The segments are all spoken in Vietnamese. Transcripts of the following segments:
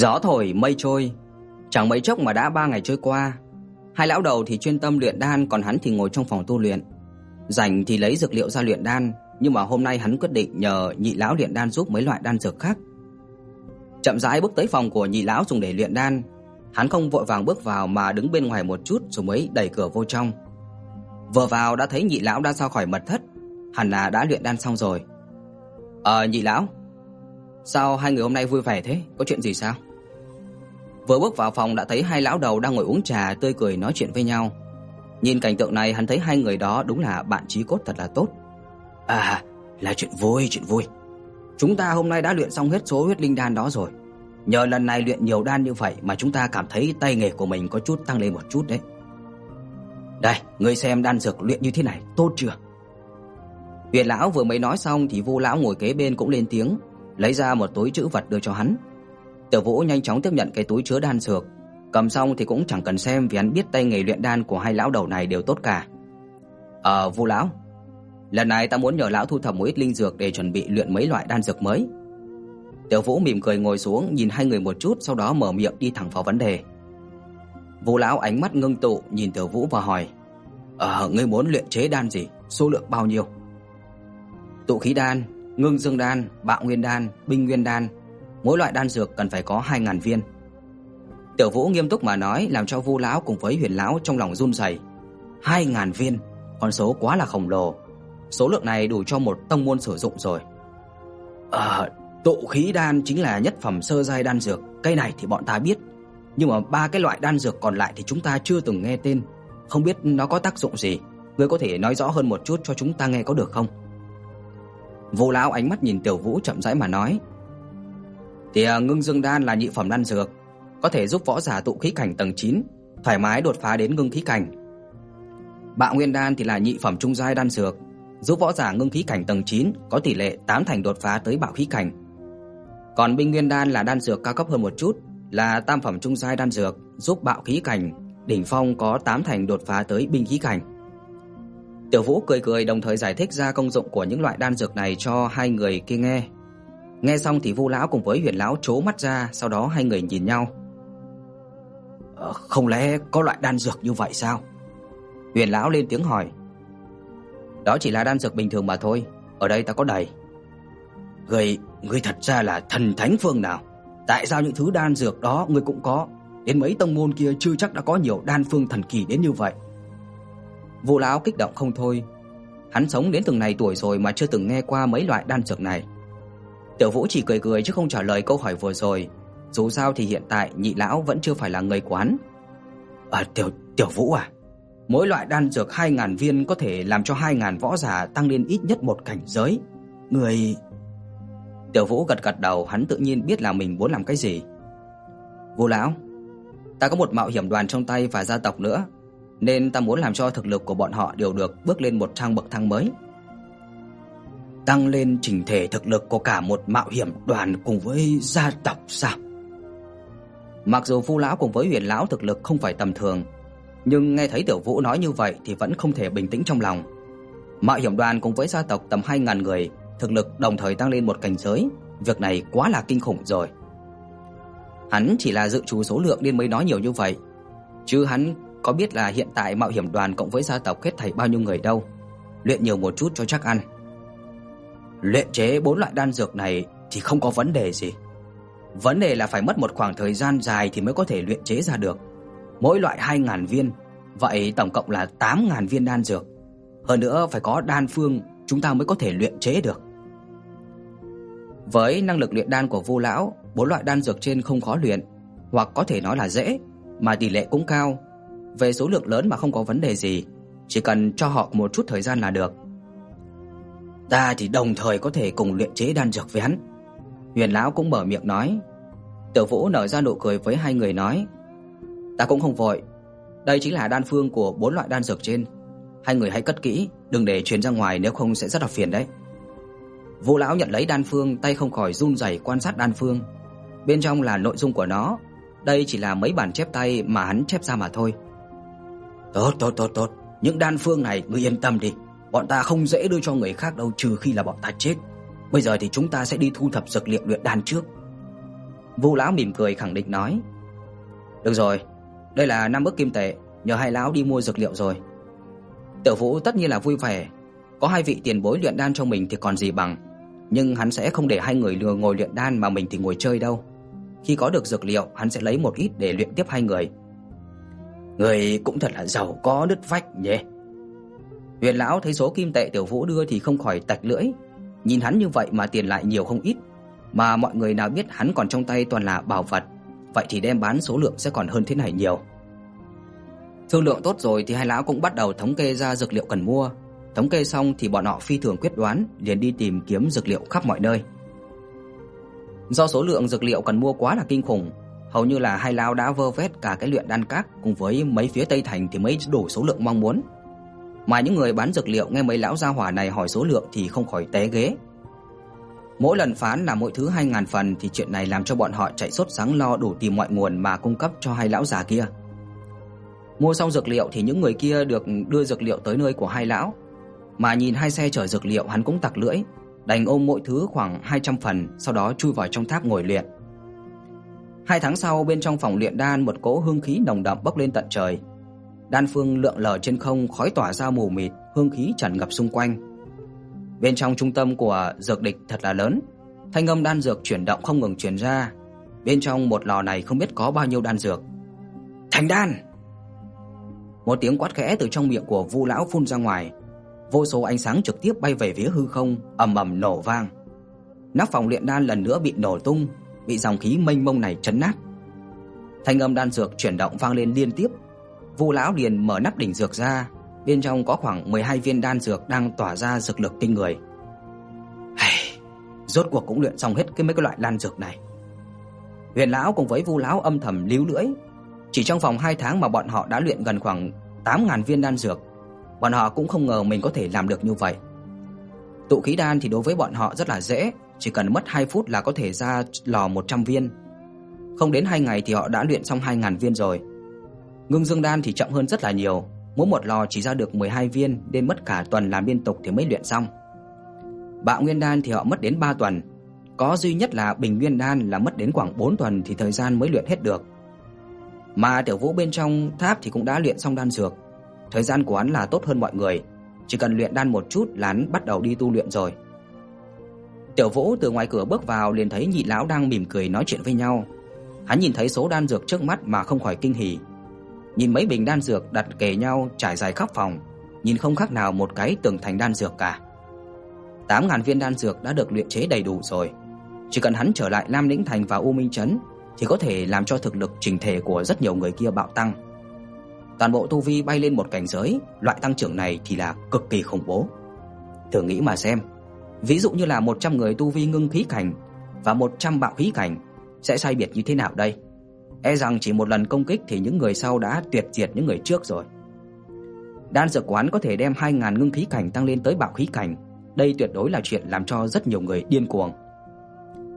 Gió thổi mây trôi, chẳng mấy chốc mà đã ba ngày trôi qua. Hai lão đầu thì chuyên tâm luyện đan, còn hắn thì ngồi trong phòng tu luyện. Rảnh thì lấy dược liệu ra luyện đan, nhưng mà hôm nay hắn quyết định nhờ nhị lão luyện đan giúp mấy loại đan dược khác. Chậm rãi bước tới phòng của nhị lão dùng để luyện đan, hắn không vội vàng bước vào mà đứng bên ngoài một chút rồi mới đẩy cửa vô trong. Vừa vào đã thấy nhị lão đã ra khỏi mật thất, hẳn là đã luyện đan xong rồi. "Ờ nhị lão, sao hai người hôm nay vui vẻ thế, có chuyện gì sao?" Vừa bước vào phòng đã thấy hai lão đầu đang ngồi uống trà tươi cười nói chuyện với nhau. Nhìn cảnh tượng này hắn thấy hai người đó đúng là bạn chí cốt thật là tốt. À, là chuyện vui, chuyện vui. Chúng ta hôm nay đã luyện xong hết số huyết linh đan đó rồi. Nhờ lần này luyện nhiều đan như vậy mà chúng ta cảm thấy tay nghề của mình có chút tăng lên một chút đấy. Đây, ngươi xem đan dược luyện như thế này, tốt chưa? Huyền lão vừa mới nói xong thì Vu lão ngồi kế bên cũng lên tiếng, lấy ra một túi trữ vật đưa cho hắn. Tiểu Vũ nhanh chóng tiếp nhận cái túi chứa đan dược, cầm xong thì cũng chẳng cần xem vì hắn biết tay nghề luyện đan của hai lão đầu này đều tốt cả. "Ờ, Vu lão, lần này ta muốn nhờ lão thu thập một ít linh dược để chuẩn bị luyện mấy loại đan dược mới." Tiểu Vũ mỉm cười ngồi xuống nhìn hai người một chút, sau đó mở miệng đi thẳng vào vấn đề. Vu lão ánh mắt ngưng tụ nhìn Tiểu Vũ và hỏi: "Ờ, ngươi muốn luyện chế đan gì? Số lượng bao nhiêu?" Tụ khí đan, ngưng dương đan, bạo nguyên đan, binh nguyên đan, mỗi loại đan dược cần phải có 2000 viên. Tiểu Vũ nghiêm túc mà nói, làm cho Vu lão cùng với Huyền lão trong lòng run rẩy. 2000 viên, con số quá là khổng lồ. Số lượng này đủ cho một tông môn sử dụng rồi. Ờ, tụ khí đan chính là nhất phẩm sơ giai đan dược, cây này thì bọn ta biết, nhưng mà ba cái loại đan dược còn lại thì chúng ta chưa từng nghe tên, không biết nó có tác dụng gì. Ngươi có thể nói rõ hơn một chút cho chúng ta nghe có được không? Vô lão ánh mắt nhìn Tiểu Vũ chậm rãi mà nói. Thì à, ngưng dương đan là nhị phẩm đan dược, có thể giúp võ giả tụ khí cảnh tầng 9 thoải mái đột phá đến ngưng khí cảnh. Bạo nguyên đan thì là nhị phẩm trung giai đan dược, giúp võ giả ngưng khí cảnh tầng 9 có tỷ lệ 8 thành đột phá tới bạo khí cảnh. Còn binh nguyên đan là đan dược cao cấp hơn một chút, là tam phẩm trung giai đan dược, giúp bạo khí cảnh đỉnh phong có 8 thành đột phá tới binh khí cảnh. Tiểu Vũ cười cười đồng thời giải thích ra công dụng của những loại đan dược này cho hai người kia nghe. Nghe xong thì Vu lão cùng với Huyền lão trố mắt ra, sau đó hai người nhìn nhau. Ờ, không lẽ có loại đan dược như vậy sao? Huyền lão lên tiếng hỏi. Đó chỉ là đan dược bình thường mà thôi, ở đây ta có đầy. Người, người thật ra là thần thánh phương nào? Tại sao những thứ đan dược đó người cũng có? Đến mấy tông môn kia chưa chắc đã có nhiều đan phương thần kỳ đến như vậy. Vu lão kích động không thôi. Hắn sống đến từng này tuổi rồi mà chưa từng nghe qua mấy loại đan dược này. Tiểu Vũ chỉ cười cười chứ không trả lời câu hỏi vừa rồi, dù sao thì hiện tại nhị lão vẫn chưa phải là người quán. À Tiểu Tiểu Vũ à, mỗi loại đan dược 2000 viên có thể làm cho 2000 võ giả tăng lên ít nhất một cảnh giới. Người Tiểu Vũ gật gật đầu, hắn tự nhiên biết là mình muốn làm cái gì. Vô lão, ta có một mạo hiểm đoàn trong tay và gia tộc nữa, nên ta muốn làm cho thực lực của bọn họ đều được bước lên một trang bậc thang mới. Tăng lên trình thể thực lực của cả một mạo hiểm đoàn cùng với gia tộc sao? Mặc dù Phu lão cùng với Huyền lão thực lực không phải tầm thường, nhưng nghe thấy Tiểu Vũ nói như vậy thì vẫn không thể bình tĩnh trong lòng. Mạo hiểm đoàn cùng với gia tộc tầm 2000 người, thực lực đồng thời tăng lên một cảnh giới, việc này quá là kinh khủng rồi. Hắn chỉ là dự trù số lượng nên mới nói nhiều như vậy, chứ hắn có biết là hiện tại mạo hiểm đoàn cộng với gia tộc kết thảy bao nhiêu người đâu. Luyện nhiều một chút cho chắc ăn. Luyện chế bốn loại đan dược này thì không có vấn đề gì. Vấn đề là phải mất một khoảng thời gian dài thì mới có thể luyện chế ra được. Mỗi loại 2000 viên, vậy tổng cộng là 8000 viên đan dược. Hơn nữa phải có đan phương chúng ta mới có thể luyện chế được. Với năng lực luyện đan của Vu lão, bốn loại đan dược trên không khó luyện, hoặc có thể nói là dễ, mà tỷ lệ cũng cao. Về số lượng lớn mà không có vấn đề gì, chỉ cần cho họ một chút thời gian là được. Ta thì đồng thời có thể cùng luyện chế đan dược với hắn. Huyền lão cũng mở miệng nói. Tiểu Vũ nở ra nụ cười với hai người nói: "Ta cũng không vội, đây chính là đan phương của bốn loại đan dược trên, hai người hãy cất kỹ, đừng để truyền ra ngoài nếu không sẽ rất là phiền đấy." Vũ lão nhận lấy đan phương, tay không khỏi run rẩy quan sát đan phương. Bên trong là nội dung của nó, đây chỉ là mấy bản chép tay mà hắn chép ra mà thôi. Tốt tốt tốt tốt, những đan phương này ngươi yên tâm đi, bọn ta không dễ đưa cho người khác đâu trừ khi là bọn ta chết. Bây giờ thì chúng ta sẽ đi thu thập dược liệu luyện đan trước. Vu lão mỉm cười khẳng định nói: "Được rồi, đây là năm ức kim tệ, nhờ hai lão đi mua dược liệu rồi." Tiểu Vũ tất nhiên là vui vẻ, có hai vị tiền bối luyện đan cho mình thì còn gì bằng, nhưng hắn sẽ không để hai người lừa ngồi luyện đan mà mình thì ngồi chơi đâu. Khi có được dược liệu, hắn sẽ lấy một ít để luyện tiếp hai người. Người cũng thật là giàu có đứt vách nhỉ. Huyền lão thấy số kim tệ Tiểu Vũ đưa thì không khỏi tạch lưỡi, nhìn hắn như vậy mà tiền lại nhiều không ít, mà mọi người nào biết hắn còn trong tay toàn là bảo vật, vậy thì đem bán số lượng sẽ còn hơn thế này nhiều. Thương lượng tốt rồi thì hai lão cũng bắt đầu thống kê ra dược liệu cần mua. Thống kê xong thì bọn họ phi thường quyết đoán, liền đi tìm kiếm dược liệu khắp mọi nơi. Do số lượng dược liệu cần mua quá là kinh khủng, hầu như là hai lão đã vơ vét cả cái luyện đan các cùng với mấy phía Tây thành thì mới đủ số lượng mong muốn. Mà những người bán dược liệu nghe mấy lão gia hỏa này hỏi số lượng thì không khỏi té ghế. Mỗi lần phán là mỗi thứ 2000 phần thì chuyện này làm cho bọn họ chạy sốt sáng lo đủ tìm mọi nguồn mà cung cấp cho hai lão già kia. Mua xong dược liệu thì những người kia được đưa dược liệu tới nơi của hai lão. Mà nhìn hai xe chở dược liệu hắn cũng tặc lưỡi, đành ôm mỗi thứ khoảng 200 phần, sau đó chui vào trong tháp ngồi luyện. Hai tháng sau, bên trong phòng luyện đan một cỗ hương khí nồng đậm bốc lên tận trời. Đan phương lượn lờ trên không, khói tỏa ra mù mịt, hương khí tràn ngập xung quanh. Bên trong trung tâm của dược địch thật là lớn, thanh âm đan dược chuyển động không ngừng truyền ra. Bên trong một lò này không biết có bao nhiêu đan dược. Thành đan! Một tiếng quát khẽ từ trong miệng của Vu lão phun ra ngoài, vô số ánh sáng trực tiếp bay về phía hư không, ầm ầm nổ vang. Nắp phòng luyện đan lần nữa bị nổ tung, bị dòng khí mênh mông này chấn nát. Thanh âm đan dược chuyển động vang lên liên tiếp. Vu lão liền mở nắp đỉnh dược ra, bên trong có khoảng 12 viên đan dược đang tỏa ra dược lực kinh người. Hây, rốt cuộc cũng luyện xong hết cái mấy cái loại đan dược này. Huyền lão cùng với Vu lão âm thầm líu lưỡi, chỉ trong vòng 2 tháng mà bọn họ đã luyện gần khoảng 8000 viên đan dược. Bọn họ cũng không ngờ mình có thể làm được như vậy. Tụ khí đan thì đối với bọn họ rất là dễ, chỉ cần mất 2 phút là có thể ra lò 100 viên. Không đến 2 ngày thì họ đã luyện xong 2000 viên rồi. Ngưng dương đan thì chậm hơn rất là nhiều, mỗi một lò chỉ ra được 12 viên nên mất cả tuần làm liên tục thì mới luyện xong. Bạo nguyên đan thì họ mất đến 3 tuần, có duy nhất là bình nguyên đan là mất đến khoảng 4 tuần thì thời gian mới luyện hết được. Mà Tiểu Vũ bên trong tháp thì cũng đã luyện xong đan dược. Thời gian của hắn là tốt hơn mọi người, chỉ cần luyện đan một chút là hắn bắt đầu đi tu luyện rồi. Tiểu Vũ từ ngoài cửa bước vào liền thấy nhị lão đang mỉm cười nói chuyện với nhau. Hắn nhìn thấy số đan dược trước mắt mà không khỏi kinh hỉ. Nhìn mấy bình đan dược đặt kề nhau trải dài khắp phòng, nhìn không khác nào một cái tường thành đan dược cả. 8000 viên đan dược đã được luyện chế đầy đủ rồi. Chỉ cần hắn trở lại Lam Lĩnh thành và U Minh trấn thì có thể làm cho thực lực trình thể của rất nhiều người kia bạo tăng. Toàn bộ tu vi bay lên một cảnh giới, loại tăng trưởng này thì là cực kỳ khủng bố. Thử nghĩ mà xem, ví dụ như là 100 người tu vi ngưng khí cảnh và 100 bạo khí cảnh sẽ sai biệt như thế nào đây? E rằng chỉ một lần công kích thì những người sau đã tuyệt diệt những người trước rồi. Đan dược quán có thể đem 2000 ngưng khí cảnh tăng lên tới bạo khí cảnh, đây tuyệt đối là chuyện làm cho rất nhiều người điên cuồng.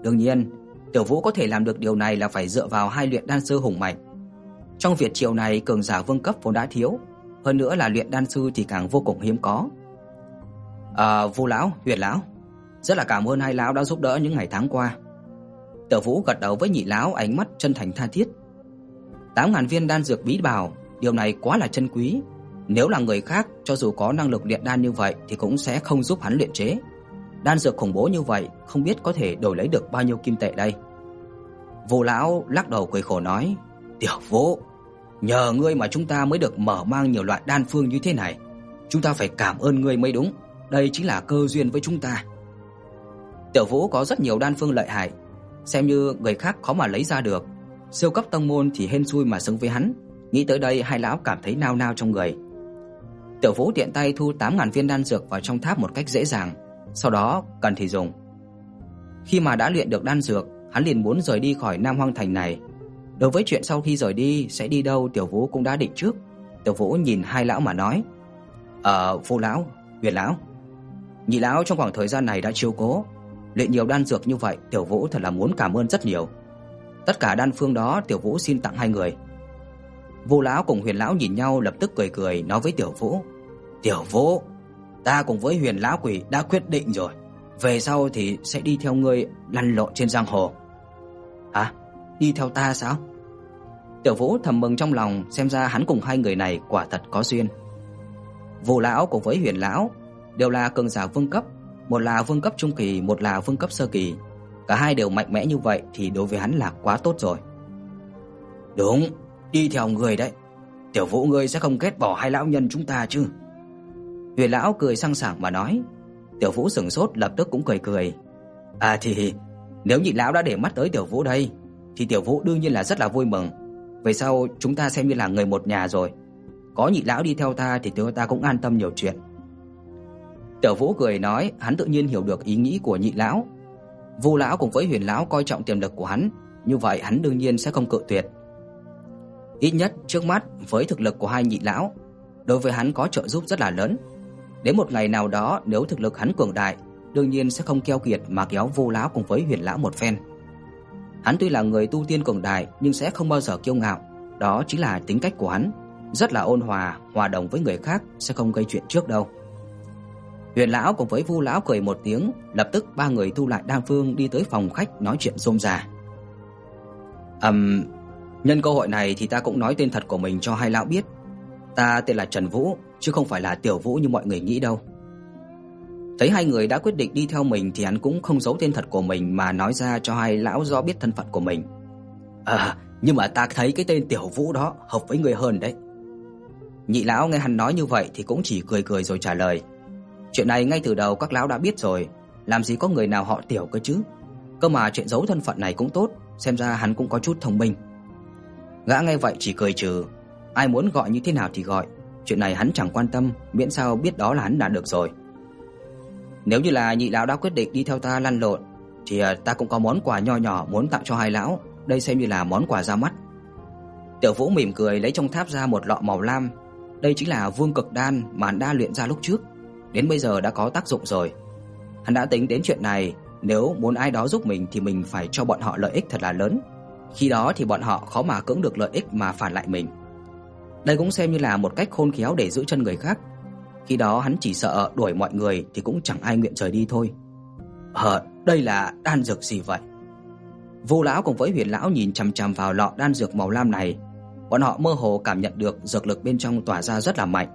Đương nhiên, Tiểu Vũ có thể làm được điều này là phải dựa vào hai luyện đan sư hùng mạnh. Trong Việt triều này cường giả vương cấp vốn đã thiếu, hơn nữa là luyện đan sư thì càng vô cùng hiếm có. À, Vu lão, Huyền lão, rất là cảm ơn hai lão đã giúp đỡ những ngày tháng qua. Tiểu Vũ gật đầu với nhị lão, ánh mắt chân thành tha thiết. 8000 viên đan dược bí bảo, điều này quá là chân quý, nếu là người khác cho dù có năng lực luyện đan như vậy thì cũng sẽ không giúp hắn luyện chế. Đan dược khủng bố như vậy, không biết có thể đổi lấy được bao nhiêu kim tệ đây. Vô lão lắc đầu cười khổ nói: "Tiểu Vũ, nhờ ngươi mà chúng ta mới được mở mang nhiều loại đan phương như thế này. Chúng ta phải cảm ơn ngươi mới đúng, đây chính là cơ duyên với chúng ta." Tiểu Vũ có rất nhiều đan phương lợi hại, xem như người khác khó mà lấy ra được. Siêu cấp tông môn thì hên xui mà xứng với hắn. Nghĩ tới đây, hai lão cảm thấy nao nao trong người. Tiểu Vũ tiện tay thu 8000 viên đan dược vào trong tháp một cách dễ dàng sau đó cần thì dùng. Khi mà đã luyện được đan dược, hắn liền muốn rời đi khỏi Nam Hoang thành này. Đối với chuyện sau khi rời đi sẽ đi đâu, Tiểu Vũ cũng đã định trước. Tiểu Vũ nhìn hai lão mà nói: "Ờ, Phu lão, Huyền lão, nhị lão trong khoảng thời gian này đã chiếu cố, luyện nhiều đan dược như vậy, Tiểu Vũ thật là muốn cảm ơn rất nhiều. Tất cả đan phương đó Tiểu Vũ xin tặng hai người." vô lão cùng Huyền lão nhìn nhau lập tức cười cười nói với Tiểu Vũ: "Tiểu Vũ, ta cùng với Huyền lão quỷ đã quyết định rồi, về sau thì sẽ đi theo ngươi lăn lộn trên giang hồ." "Hả? đi theo ta sao? Tiểu Vũ thầm mừng trong lòng, xem ra hắn cùng hai người này quả thật có duyên. Vô lão cùng với Huyền lão đều là cường giả vương cấp, một là vương cấp trung kỳ, một là vương cấp sơ kỳ. Cả hai đều mạnh mẽ như vậy thì đối với hắn là quá tốt rồi. Đúng, đi theo người đấy. Tiểu Vũ ngươi sẽ không ghét bỏ hai lão nhân chúng ta chứ? Huyền lão cười sang sảng mà nói. Tiểu Vũ sững sốt lập tức cũng cười cười. À thì nếu nhị lão đã để mắt tới Tiểu Vũ đây thì Tiểu Vũ đương nhiên là rất là vui mừng. Về sau chúng ta xem như là người một nhà rồi. Có nhị lão đi theo ta thì tiểu ta cũng an tâm nhiều chuyện. Tiểu Vũ cười nói, hắn tự nhiên hiểu được ý nghĩ của nhị lão. Vu lão cùng với Huyền lão coi trọng tiềm lực của hắn, như vậy hắn đương nhiên sẽ không cự tuyệt. Ít nhất trước mắt với thực lực của hai nhị lão, đối với hắn có trợ giúp rất là lớn. Đến một ngày nào đó nếu thực lực hắn cường đại, đương nhiên sẽ không keo kiệt mà kéo Vu lão cùng với Huyền lão một phen. Hắn tuy là người tu tiên cường đại nhưng sẽ không bao giờ kiêu ngạo, đó chính là tính cách của hắn, rất là ôn hòa, hòa đồng với người khác, sẽ không gây chuyện trước đâu. Huyền lão cùng với Vu lão cười một tiếng, lập tức ba người thu lại đan phương đi tới phòng khách nói chuyện rôm rả. Ừm, nhân cơ hội này thì ta cũng nói tên thật của mình cho hai lão biết. Ta tên là Trần Vũ, chứ không phải là Tiểu Vũ như mọi người nghĩ đâu. Thấy hai người đã quyết định đi theo mình thì hắn cũng không giấu tên thật của mình mà nói ra cho hai lão rõ biết thân phận của mình. À, nhưng mà ta thấy cái tên Tiểu Vũ đó hợp với người hơn đấy. Nhị lão nghe hắn nói như vậy thì cũng chỉ cười cười rồi trả lời. Chuyện này ngay từ đầu các lão đã biết rồi, làm gì có người nào họ Tiểu cơ chứ. Cơ mà chuyện giấu thân phận này cũng tốt, xem ra hắn cũng có chút thông minh. Gã nghe vậy chỉ cười trừ, ai muốn gọi như thế nào thì gọi, chuyện này hắn chẳng quan tâm, miễn sao biết đó là hắn đã được rồi. Nếu như là nhị lão đã quyết định đi theo ta lăn lộn thì à, ta cũng có món quà nho nhỏ muốn tặng cho hai lão, đây xem như là món quà ra mắt. Tiểu Vũ mỉm cười lấy trong tháp ra một lọ màu lam, đây chính là Vương Cực Đan mà hắn đã luyện ra lúc trước, đến bây giờ đã có tác dụng rồi. Hắn đã tính đến chuyện này, nếu muốn ai đó giúp mình thì mình phải cho bọn họ lợi ích thật là lớn. Khi đó thì bọn họ khó mà cưỡng được lợi ích mà phản lại mình. Đây cũng xem như là một cách khôn khéo để giữ chân người khác, khi đó hắn chỉ sợ đuổi mọi người thì cũng chẳng ai nguyện rời đi thôi. Ờ, đây là đan dược gì vậy? Vô lão cùng với Huyền lão nhìn chằm chằm vào lọ đan dược màu lam này, bọn họ mơ hồ cảm nhận được dược lực bên trong tỏa ra rất là mạnh.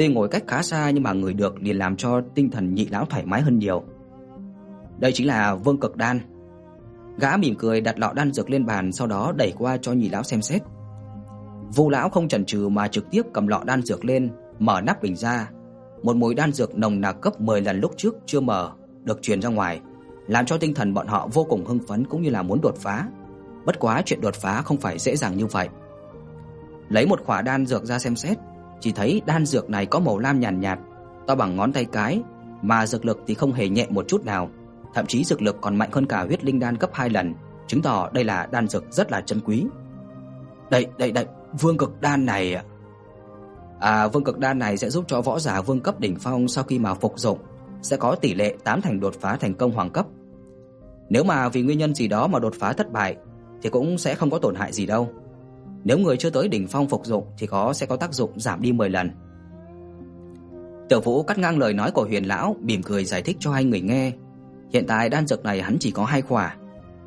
Tuy ngồi cách khá xa nhưng mà người được liền làm cho tinh thần nhị lão thoải mái hơn nhiều. Đây chính là Vương Cực đan. Gã mỉm cười đặt lọ đan dược lên bàn sau đó đẩy qua cho nhị lão xem xét. Vu lão không chần chừ mà trực tiếp cầm lọ đan dược lên, mở nắp bình ra, một mùi đan dược nồng nặc gấp 10 lần lúc trước chưa mở được truyền ra ngoài, làm cho tinh thần bọn họ vô cùng hưng phấn cũng như là muốn đột phá. Bất quá chuyện đột phá không phải dễ dàng như vậy. Lấy một quả đan dược ra xem xét, chỉ thấy đan dược này có màu lam nhàn nhạt, to bằng ngón tay cái, mà dược lực thì không hề nhẹ một chút nào, thậm chí dược lực còn mạnh hơn cả huyết linh đan gấp 2 lần, chứng tỏ đây là đan dược rất là chân quý. Đây, đây, đây, vương cực đan này À vương cực đan này sẽ giúp cho võ giả vương cấp đỉnh phong sau khi mà phục dụng sẽ có tỷ lệ tám thành đột phá thành công hoàng cấp. Nếu mà vì nguyên nhân gì đó mà đột phá thất bại thì cũng sẽ không có tổn hại gì đâu. Nếu người chưa tới đỉnh phong phục dụng thì có sẽ có tác dụng giảm đi 10 lần. Tiểu Vũ cắt ngang lời nói của Huyền lão, mỉm cười giải thích cho hai người nghe. Hiện tại đan dược này hắn chỉ có hai quả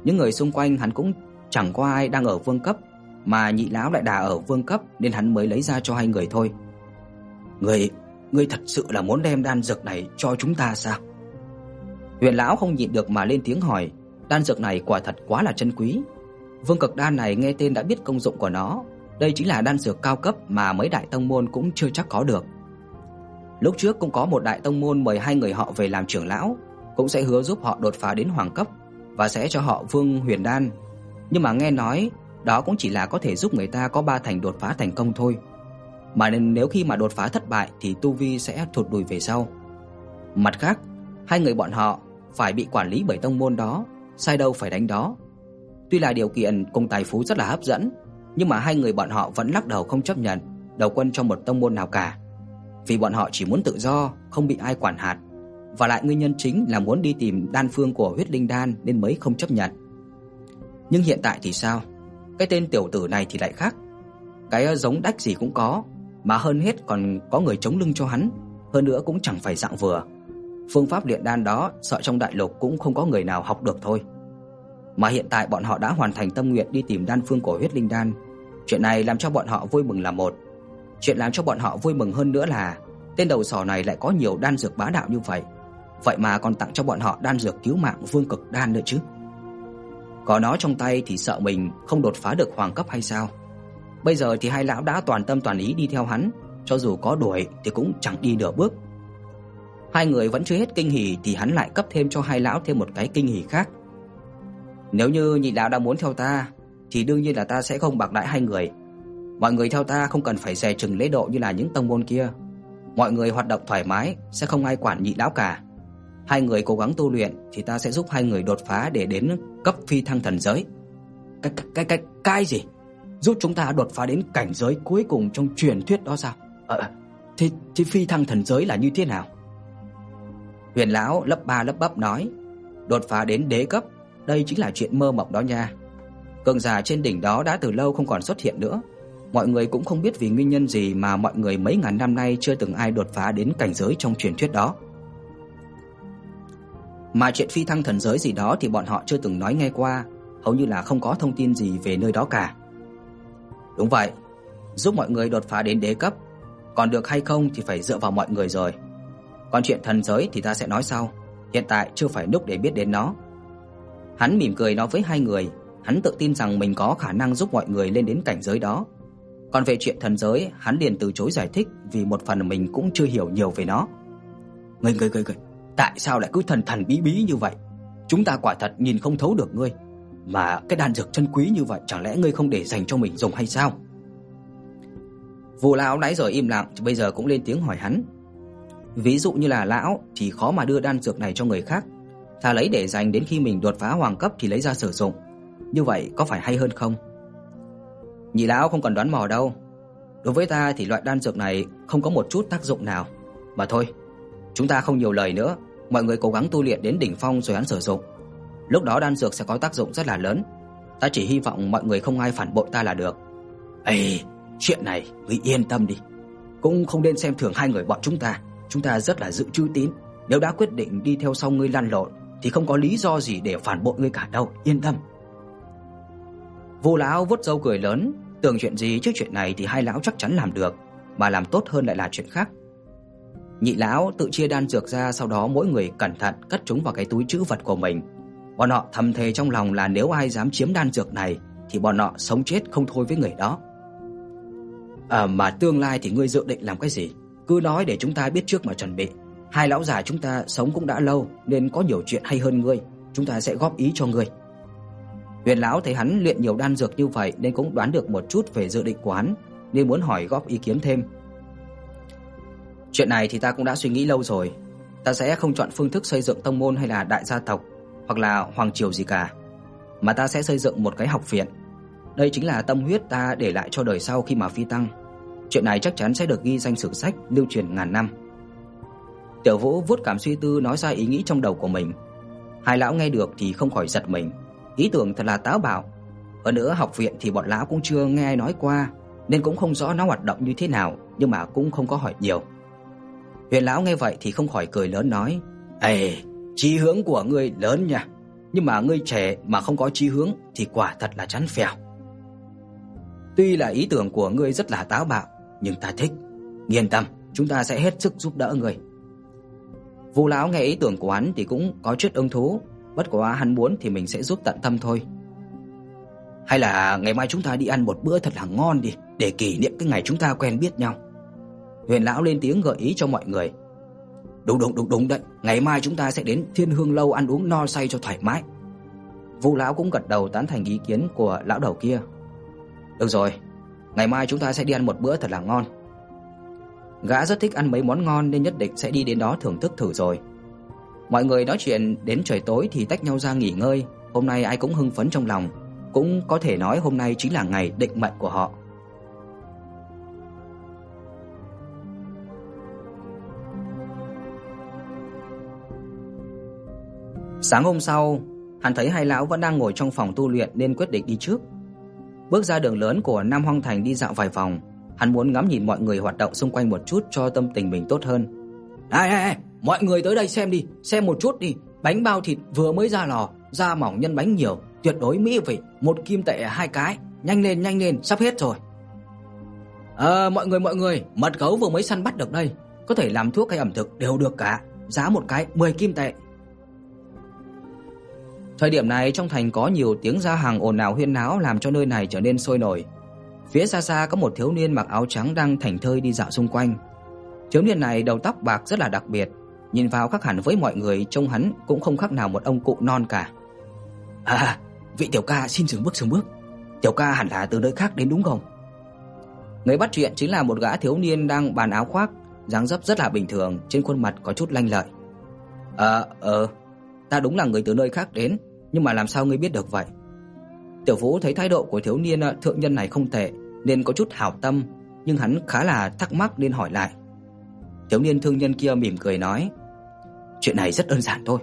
những người xung quanh hắn cũng chẳng có ai đang ở vương cấp, mà nhị lão lại đà ở vương cấp nên hắn mới lấy ra cho hai người thôi. Ngươi, ngươi thật sự là muốn đem đan dược này cho chúng ta sao? Huyền lão không nhịn được mà lên tiếng hỏi, đan dược này quả thật quá là chân quý. Vương cực đan này nghe tên đã biết công dụng của nó, đây chính là đan dược cao cấp mà mấy đại tông môn cũng chưa chắc có được. Lúc trước cũng có một đại tông môn mời hai người họ về làm trưởng lão, cũng sẽ hứa giúp họ đột phá đến hoàng cấp và sẽ cho họ Vương Huyền đan. Nhưng mà nghe nói, đó cũng chỉ là có thể giúp người ta có ba thành đột phá thành công thôi mà nên nếu khi mà đột phá thất bại thì tu vi sẽ thụt lùi về sau. Mặt khác, hai người bọn họ phải bị quản lý bởi tông môn đó, sai đâu phải đánh đó. Tuy là điều kiện cùng tài phú rất là hấp dẫn, nhưng mà hai người bọn họ vẫn lắc đầu không chấp nhận đầu quân trong một tông môn nào cả. Vì bọn họ chỉ muốn tự do, không bị ai quản hạt, và lại nguyên nhân chính là muốn đi tìm đan phương của huyết linh đan nên mới không chấp nhận. Nhưng hiện tại thì sao? Cái tên tiểu tử này thì lại khác. Cái ờ, giống đách gì cũng có, mà hơn hết còn có người chống lưng cho hắn, hơn nữa cũng chẳng phải dạng vừa. Phương pháp luyện đan đó sợ trong đại lục cũng không có người nào học được thôi. Mà hiện tại bọn họ đã hoàn thành tâm nguyện đi tìm đan phương cổ huyết linh đan. Chuyện này làm cho bọn họ vui mừng là một. Chuyện làm cho bọn họ vui mừng hơn nữa là tên đầu sỏ này lại có nhiều đan dược bá đạo như vậy. Vậy mà còn tặng cho bọn họ đan dược cứu mạng vương cực đan nữa chứ. Có nó trong tay thì sợ mình không đột phá được hoàng cấp hay sao? Bây giờ thì hai lão đã toàn tâm toàn ý đi theo hắn, cho dù có đuổi thì cũng chẳng đi nửa bước. Hai người vẫn chưa hết kinh hỉ thì hắn lại cấp thêm cho hai lão thêm một cái kinh hỉ khác. Nếu như nhị lão đã muốn theo ta thì đương nhiên là ta sẽ không bạc đãi hai người. Mọi người theo ta không cần phải dè chừng lễ độ như là những tông môn kia. Mọi người hoạt động thoải mái, sẽ không ai quản nhị lão cả. Hai người cố gắng tu luyện thì ta sẽ giúp hai người đột phá để đến cấp phi thăng thần giới. Cái cái cái cái gì? Giúp chúng ta đột phá đến cảnh giới cuối cùng trong truyền thuyết đó sao? Ờ, thì thì phi thăng thần giới là như thế nào? Huyền lão lấp ba lấp bắp nói, đột phá đến đế cấp, đây chính là chuyện mơ mộng đó nha. Cường giả trên đỉnh đó đã từ lâu không còn xuất hiện nữa. Mọi người cũng không biết vì nguyên nhân gì mà mọi người mấy ngàn năm nay chưa từng ai đột phá đến cảnh giới trong truyền thuyết đó. Mà chuyện phi thăng thần giới gì đó thì bọn họ chưa từng nói nghe qua, hầu như là không có thông tin gì về nơi đó cả. Đúng vậy, giúp mọi người đột phá đến đế cấp, còn được hay không thì phải dựa vào mọi người rồi. Còn chuyện thần giới thì ta sẽ nói sau, hiện tại chưa phải lúc để biết đến nó. Hắn mỉm cười nói với hai người, hắn tự tin rằng mình có khả năng giúp mọi người lên đến cảnh giới đó. Còn về chuyện thần giới, hắn liền từ chối giải thích vì một phần mình cũng chưa hiểu nhiều về nó. Ngươi ngươi ngươi, tại sao lại cứ thần thần bí bí như vậy? Chúng ta quả thật nhìn không thấu được ngươi, mà cái đan dược chân quý như vậy chẳng lẽ ngươi không để dành cho mình dùng hay sao? Vu lão nãy giờ im lặng, bây giờ cũng lên tiếng hỏi hắn. Ví dụ như là lão thì khó mà đưa đan dược này cho người khác, thà lấy để dành đến khi mình đột phá hoàng cấp thì lấy ra sử dụng. Như vậy có phải hay hơn không? Nhị lão không cần đoán mò đâu. Đối với ta thì loại đan dược này không có một chút tác dụng nào. Mà thôi, chúng ta không nhiều lời nữa, mọi người cố gắng tu luyện đến đỉnh phong rồi hắn sử dụng. Lúc đó đan dược sẽ có tác dụng rất là lớn. Ta chỉ hy vọng mọi người không ai phản bội ta là được. Ê, chuyện này ngươi yên tâm đi. Cũng không nên xem thường hai người bọn chúng ta, chúng ta rất là giữ chữ tín, nếu đã quyết định đi theo sau ngươi lăn lộn thì không có lý do gì để phản bội ngươi cả đâu, yên tâm. Vô lão vuốt râu cười lớn, tưởng chuyện gì trước chuyện này thì hai lão chắc chắn làm được, mà làm tốt hơn lại là chuyện khác. Nhị lão tự chia đan dược ra, sau đó mỗi người cẩn thận cất chúng vào cái túi trữ vật của mình. Bọn họ thầm thề trong lòng là nếu ai dám chiếm đan dược này thì bọn họ sống chết không thôi với người đó. À mà tương lai thì ngươi dự định làm cái gì? Cứ nói để chúng ta biết trước mà chuẩn bị. Hai lão già chúng ta sống cũng đã lâu nên có nhiều chuyện hay hơn ngươi, chúng ta sẽ góp ý cho ngươi. Huyền lão thấy hắn luyện nhiều đan dược như vậy nên cũng đoán được một chút về dự định của hắn, nên muốn hỏi góp ý kiến thêm. Chuyện này thì ta cũng đã suy nghĩ lâu rồi, ta sẽ không chọn phương thức xây dựng tông môn hay là đại gia tộc hoặc là hoàng triều gì cả, mà ta sẽ xây dựng một cái học viện. Đây chính là tâm huyết ta để lại cho đời sau khi mà phi tăng. Chuyện này chắc chắn sẽ được ghi danh sử sách lưu truyền ngàn năm. Tiểu Vũ vuốt cảm suy tư nói ra ý nghĩ trong đầu của mình. Hai lão nghe được thì không khỏi giật mình, ý tưởng thật là táo bạo. Hơn nữa học viện thì bọn lão cũng chưa nghe ai nói qua, nên cũng không rõ nó hoạt động như thế nào, nhưng mà cũng không có hỏi nhiều. Huyền lão nghe vậy thì không khỏi cười lớn nói: "Ê, chí hướng của ngươi lớn nha, nhưng mà ngươi trẻ mà không có chí hướng thì quả thật là chán phèo." Tuy là ý tưởng của ngươi rất là táo bạo, nhưng ta thích. Yên tâm, chúng ta sẽ hết sức giúp đỡ ngươi. Vu lão nghe ý tưởng của hắn thì cũng có chút ưng thú, bất quá hắn muốn thì mình sẽ giúp tận tâm thôi. Hay là ngày mai chúng ta đi ăn một bữa thật là ngon đi, để kỷ niệm cái ngày chúng ta quen biết nhau. Huyền lão lên tiếng gợi ý cho mọi người. Đúng đúng đúng đúng đấy, ngày mai chúng ta sẽ đến Thiên Hương lâu ăn uống no say cho thoải mái. Vu lão cũng gật đầu tán thành ý kiến của lão đầu kia. Được rồi, ngày mai chúng ta sẽ đi ăn một bữa thật là ngon. Gã rất thích ăn mấy món ngon nên nhất định sẽ đi đến đó thưởng thức thử rồi. Mọi người nói chuyện đến trời tối thì tách nhau ra nghỉ ngơi, hôm nay ai cũng hưng phấn trong lòng, cũng có thể nói hôm nay chính là ngày định mệnh của họ. Sáng hôm sau, hắn thấy hai lão vẫn đang ngồi trong phòng tu luyện nên quyết định đi trước. Bước ra đường lớn của Nam Hoang Thành đi dạo vài vòng, hắn muốn ngắm nhìn mọi người hoạt động xung quanh một chút cho tâm tình mình tốt hơn. "Này này, mọi người tới đây xem đi, xem một chút đi, Bánh bao thịt vừa mới ra lò, da mỏng nhân bánh nhiều, tuyệt đối mỹ vị, một kim tệ hai cái, nhanh lên nhanh lên, sắp hết rồi. Ờ mọi người mọi người, mật gấu vừa mới săn bắt được đây, có thể làm thuốc hay ẩm thực đều được cả, giá một cái 10 kim tệ. Thời điểm này trong thành có nhiều tiếng ra hàng ồn ào huyên náo làm cho nơi này trở nên sôi nổi. Phía xa xa có một thiếu niên mặc áo trắng đang thảnh thơi đi dạo xung quanh. Thiếu niên này đầu tóc bạc rất là đặc biệt, nhìn vào khác hẳn với mọi người trông hắn cũng không khác nào một ông cụ non cả. À, vị tiểu ca xin dừng bước dừng bước. Tiểu ca hẳn là từ nơi khác đến đúng không? Người bắt chuyện chính là một gã thiếu niên đang bàn áo khoác, dáng dấp rất là bình thường, trên khuôn mặt có chút lanh lợi. "Ờ, ờ, ta đúng là người từ nơi khác đến, nhưng mà làm sao ngươi biết được vậy?" Tiểu Vũ thấy thái độ của thiếu niên ờ, thượng nhân này không tệ, nên có chút hảo tâm, nhưng hắn khá là thắc mắc nên hỏi lại. Thiếu niên thương nhân kia mỉm cười nói: "Chuyện này rất đơn giản thôi.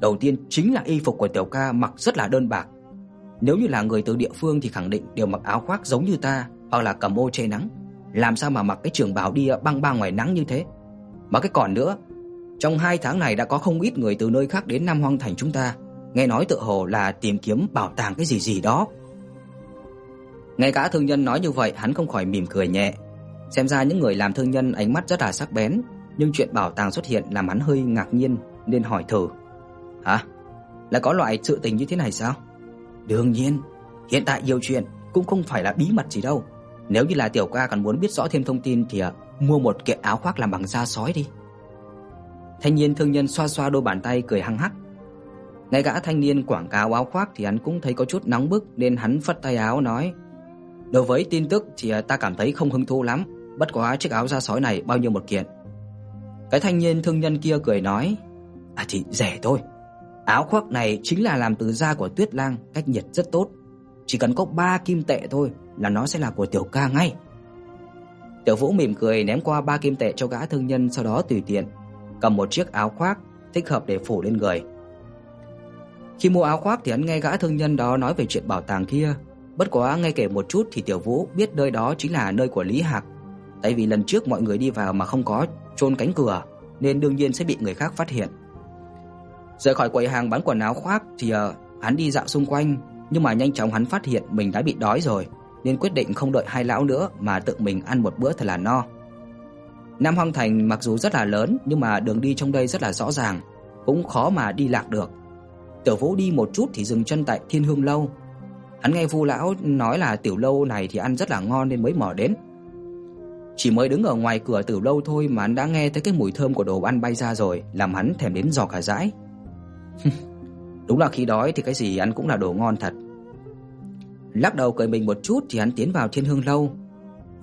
Đầu tiên chính là y phục của tiểu ca mặc rất là đơn bạc. Nếu như là người từ địa phương thì khẳng định đều mặc áo khoác giống như ta, hoặc là cầm ô che nắng, làm sao mà mặc cái trường bào đi ờ, băng băng ngoài nắng như thế. Mà cái còn nữa, trong 2 tháng này đã có không ít người từ nơi khác đến Nam Hoang thành chúng ta, nghe nói tự hồ là tìm kiếm bảo tàng cái gì gì đó. Ngay cả thương nhân nói như vậy, hắn không khỏi mỉm cười nhẹ. Xem ra những người làm thương nhân ánh mắt rất là sắc bén, nhưng chuyện bảo tàng xuất hiện làm hắn hơi ngạc nhiên nên hỏi thử. "Hả? Là có loại sự tình như thế này sao?" "Đương nhiên, hiện tại nhiều chuyện cũng không phải là bí mật gì đâu." Nếu như là tiểu ca còn muốn biết rõ thêm thông tin thì à, mua một kiện áo khoác làm bằng da sói đi. Thanh niên thương nhân xoa xoa đôi bàn tay cười hăng hắc. Ngay gã thanh niên quảng cáo áo khoác thì hắn cũng thấy có chút nóng bức nên hắn phất tay áo nói: "Đối với tin tức thì à, ta cảm thấy không hứng thú lắm, bất quá chiếc áo da sói này bao nhiêu một kiện?" Cái thanh niên thương nhân kia cười nói: "À thì rẻ thôi. Áo khoác này chính là làm từ da của tuyết lang, cách nhiệt rất tốt, chỉ cần có 3 kim tệ thôi là nó sẽ là của tiểu ca ngay. Tiểu Vũ mỉm cười ném qua ba kim tệ cho gã thương nhân sau đó tùy tiện cầm một chiếc áo khoác thích hợp để phủ lên người. Khi mua áo khoác thì hắn nghe gã thương nhân đó nói về chuyện bảo tàng kia, bất quá nghe kể một chút thì Tiểu Vũ biết nơi đó chính là nơi của Lý Hạc, tại vì lần trước mọi người đi vào mà không có chôn cánh cửa nên đương nhiên sẽ bị người khác phát hiện. Rời khỏi quầy hàng bán quần áo khoác thì uh, hắn đi dạo xung quanh, nhưng mà nhanh chóng hắn phát hiện mình đã bị đói rồi nên quyết định không đợi hai lão nữa mà tự mình ăn một bữa thật là no. Nam Hoang Thành mặc dù rất là lớn nhưng mà đường đi trong đây rất là rõ ràng, cũng khó mà đi lạc được. Tiểu Vũ đi một chút thì dừng chân tại Thiên Hương lâu. Hắn nghe Vu lão nói là tiểu lâu này thì ăn rất là ngon nên mới mò đến. Chỉ mới đứng ở ngoài cửa tiểu lâu thôi mà hắn đã nghe thấy cái mùi thơm của đồ ăn bay ra rồi, làm hắn thèm đến giò cả dãi. Đúng là khi đói thì cái gì ăn cũng là đồ ngon thật. Lắc đầu cười mình một chút thì hắn tiến vào Thiên Hương lâu.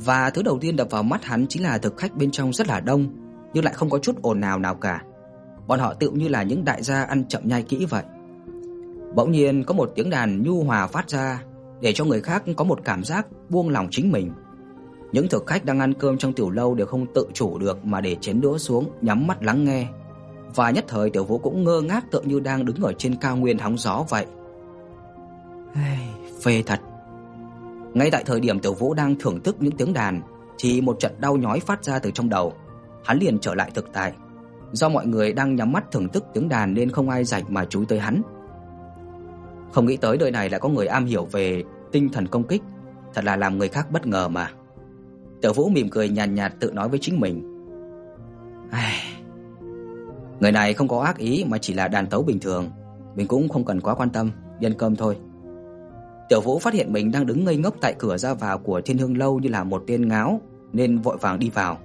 Và thứ đầu tiên đập vào mắt hắn chính là thực khách bên trong rất là đông, nhưng lại không có chút ồn nào nào cả. Bọn họ tựu như là những đại gia ăn chậm nhai kỹ vậy. Bỗng nhiên có một tiếng đàn nhu hòa phát ra, để cho người khác có một cảm giác buông lòng chính mình. Những thực khách đang ăn cơm trong tiểu lâu đều không tự chủ được mà để chén đũa xuống, nhắm mắt lắng nghe. Và nhất thời Tiểu Vũ cũng ngơ ngác tựa như đang đứng ở trên cao nguyên hóng gió vậy. Hey, phê thật. Ngay tại thời điểm Tiểu Vũ đang thưởng thức những tiếng đàn thì một trận đau nhói phát ra từ trong đầu. Hắn liền trở lại thực tại. Do mọi người đang nhắm mắt thưởng thức tiếng đàn nên không ai rảnh mà chú ý tới hắn. Không nghĩ tới đời này lại có người am hiểu về tinh thần công kích, thật là làm người khác bất ngờ mà. Tiểu Vũ mỉm cười nhàn nhạt, nhạt tự nói với chính mình. Ai... Người này không có ác ý mà chỉ là đàn tấu bình thường, mình cũng không cần quá quan tâm, nhân cơm thôi. Tiểu Vũ phát hiện mình đang đứng ngây ngốc tại cửa ra vào của Thiên Hương lâu như là một tên ngáo, nên vội vàng đi vào.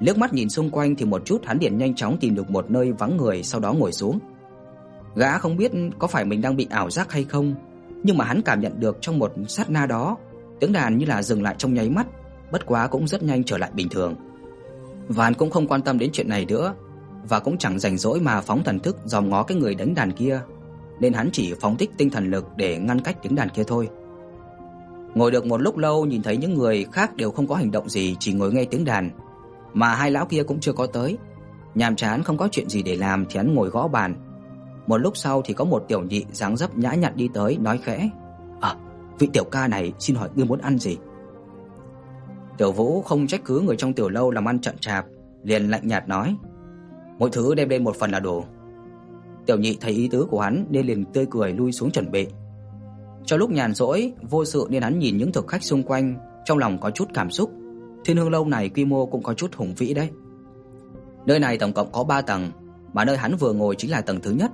Liếc mắt nhìn xung quanh thì một chút hắn liền nhanh chóng tìm được một nơi vắng người sau đó ngồi xuống. Gã không biết có phải mình đang bị ảo giác hay không, nhưng mà hắn cảm nhận được trong một sát na đó, tiếng đàn như là dừng lại trong nháy mắt, bất quá cũng rất nhanh trở lại bình thường. Và hắn cũng không quan tâm đến chuyện này nữa, và cũng chẳng rảnh rỗi mà phóng thần thức dòm ngó cái người đánh đàn kia nên hắn chỉ phóng thích tinh thần lực để ngăn cách tiếng đàn kia thôi. Ngồi được một lúc lâu nhìn thấy những người khác đều không có hành động gì, chỉ ngồi nghe tiếng đàn, mà hai lão kia cũng chưa có tới. Nhàm chán không có chuyện gì để làm thì hắn ngồi gõ bàn. Một lúc sau thì có một tiểu nhị dáng dấp nhã nhặn đi tới nói khẽ: "À, vị tiểu ca này xin hỏi ngươi muốn ăn gì?" Tiểu Vũ không trách cứ người trong tiểu lâu làm ăn chậm chạp, liền lạnh nhạt nói: "Mỗi thứ đem lên một phần là đủ." Tiểu Nhị thấy ý tứ của hắn nên liền tươi cười lui xuống chuẩn bị. Cho lúc nhàn rỗi, vô sự nên hắn nhìn những thực khách xung quanh, trong lòng có chút cảm xúc. Thiên Hương lâu này quy mô cũng có chút hùng vĩ đấy. Nơi này tổng cộng có 3 tầng, mà nơi hắn vừa ngồi chính là tầng thứ nhất.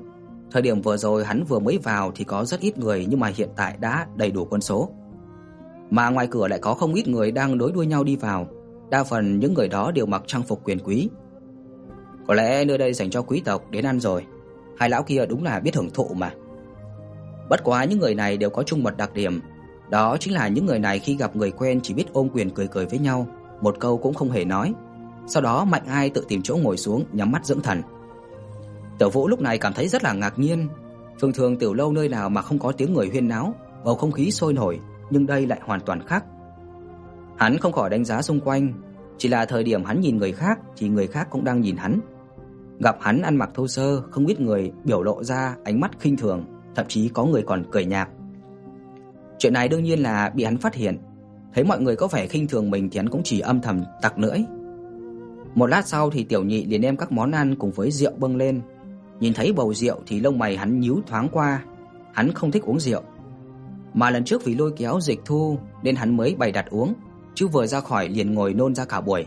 Thời điểm vừa rồi hắn vừa mới vào thì có rất ít người nhưng mà hiện tại đã đầy đủ quân số. Mà ngoài cửa lại có không ít người đang đối đuôi nhau đi vào, đa phần những người đó đều mặc trang phục quyền quý. Có lẽ nơi đây dành cho quý tộc đến ăn rồi. Hai lão kia đúng là biết hưởng thụ mà. Bất quá những người này đều có chung một đặc điểm, đó chính là những người này khi gặp người quen chỉ biết ôm quyền cười cười với nhau, một câu cũng không hề nói. Sau đó Mạnh Ai tự tìm chỗ ngồi xuống, nhắm mắt dưỡng thần. Tiểu Vũ lúc này cảm thấy rất là ngạc nhiên, thường thường tiểu lâu nơi nào mà không có tiếng người huyên náo, bầu không khí sôi nổi, nhưng đây lại hoàn toàn khác. Hắn không khỏi đánh giá xung quanh, chỉ là thời điểm hắn nhìn người khác thì người khác cũng đang nhìn hắn. Gặp hắn ăn mặc thô sơ, không ít người biểu lộ ra ánh mắt khinh thường, thậm chí có người còn cười nhạt. Chuyện này đương nhiên là bị hắn phát hiện, thấy mọi người có vẻ khinh thường mình thì hắn cũng chỉ âm thầm tặc lưỡi. Một lát sau thì tiểu nhị liền đem các món ăn cùng với rượu bưng lên. Nhìn thấy bầu rượu thì lông mày hắn nhíu thoáng qua, hắn không thích uống rượu. Mà lần trước vì lôi kéo Dịch Thu nên hắn mới bày đặt uống, chứ vừa ra khỏi liền ngồi nôn ra cả buổi.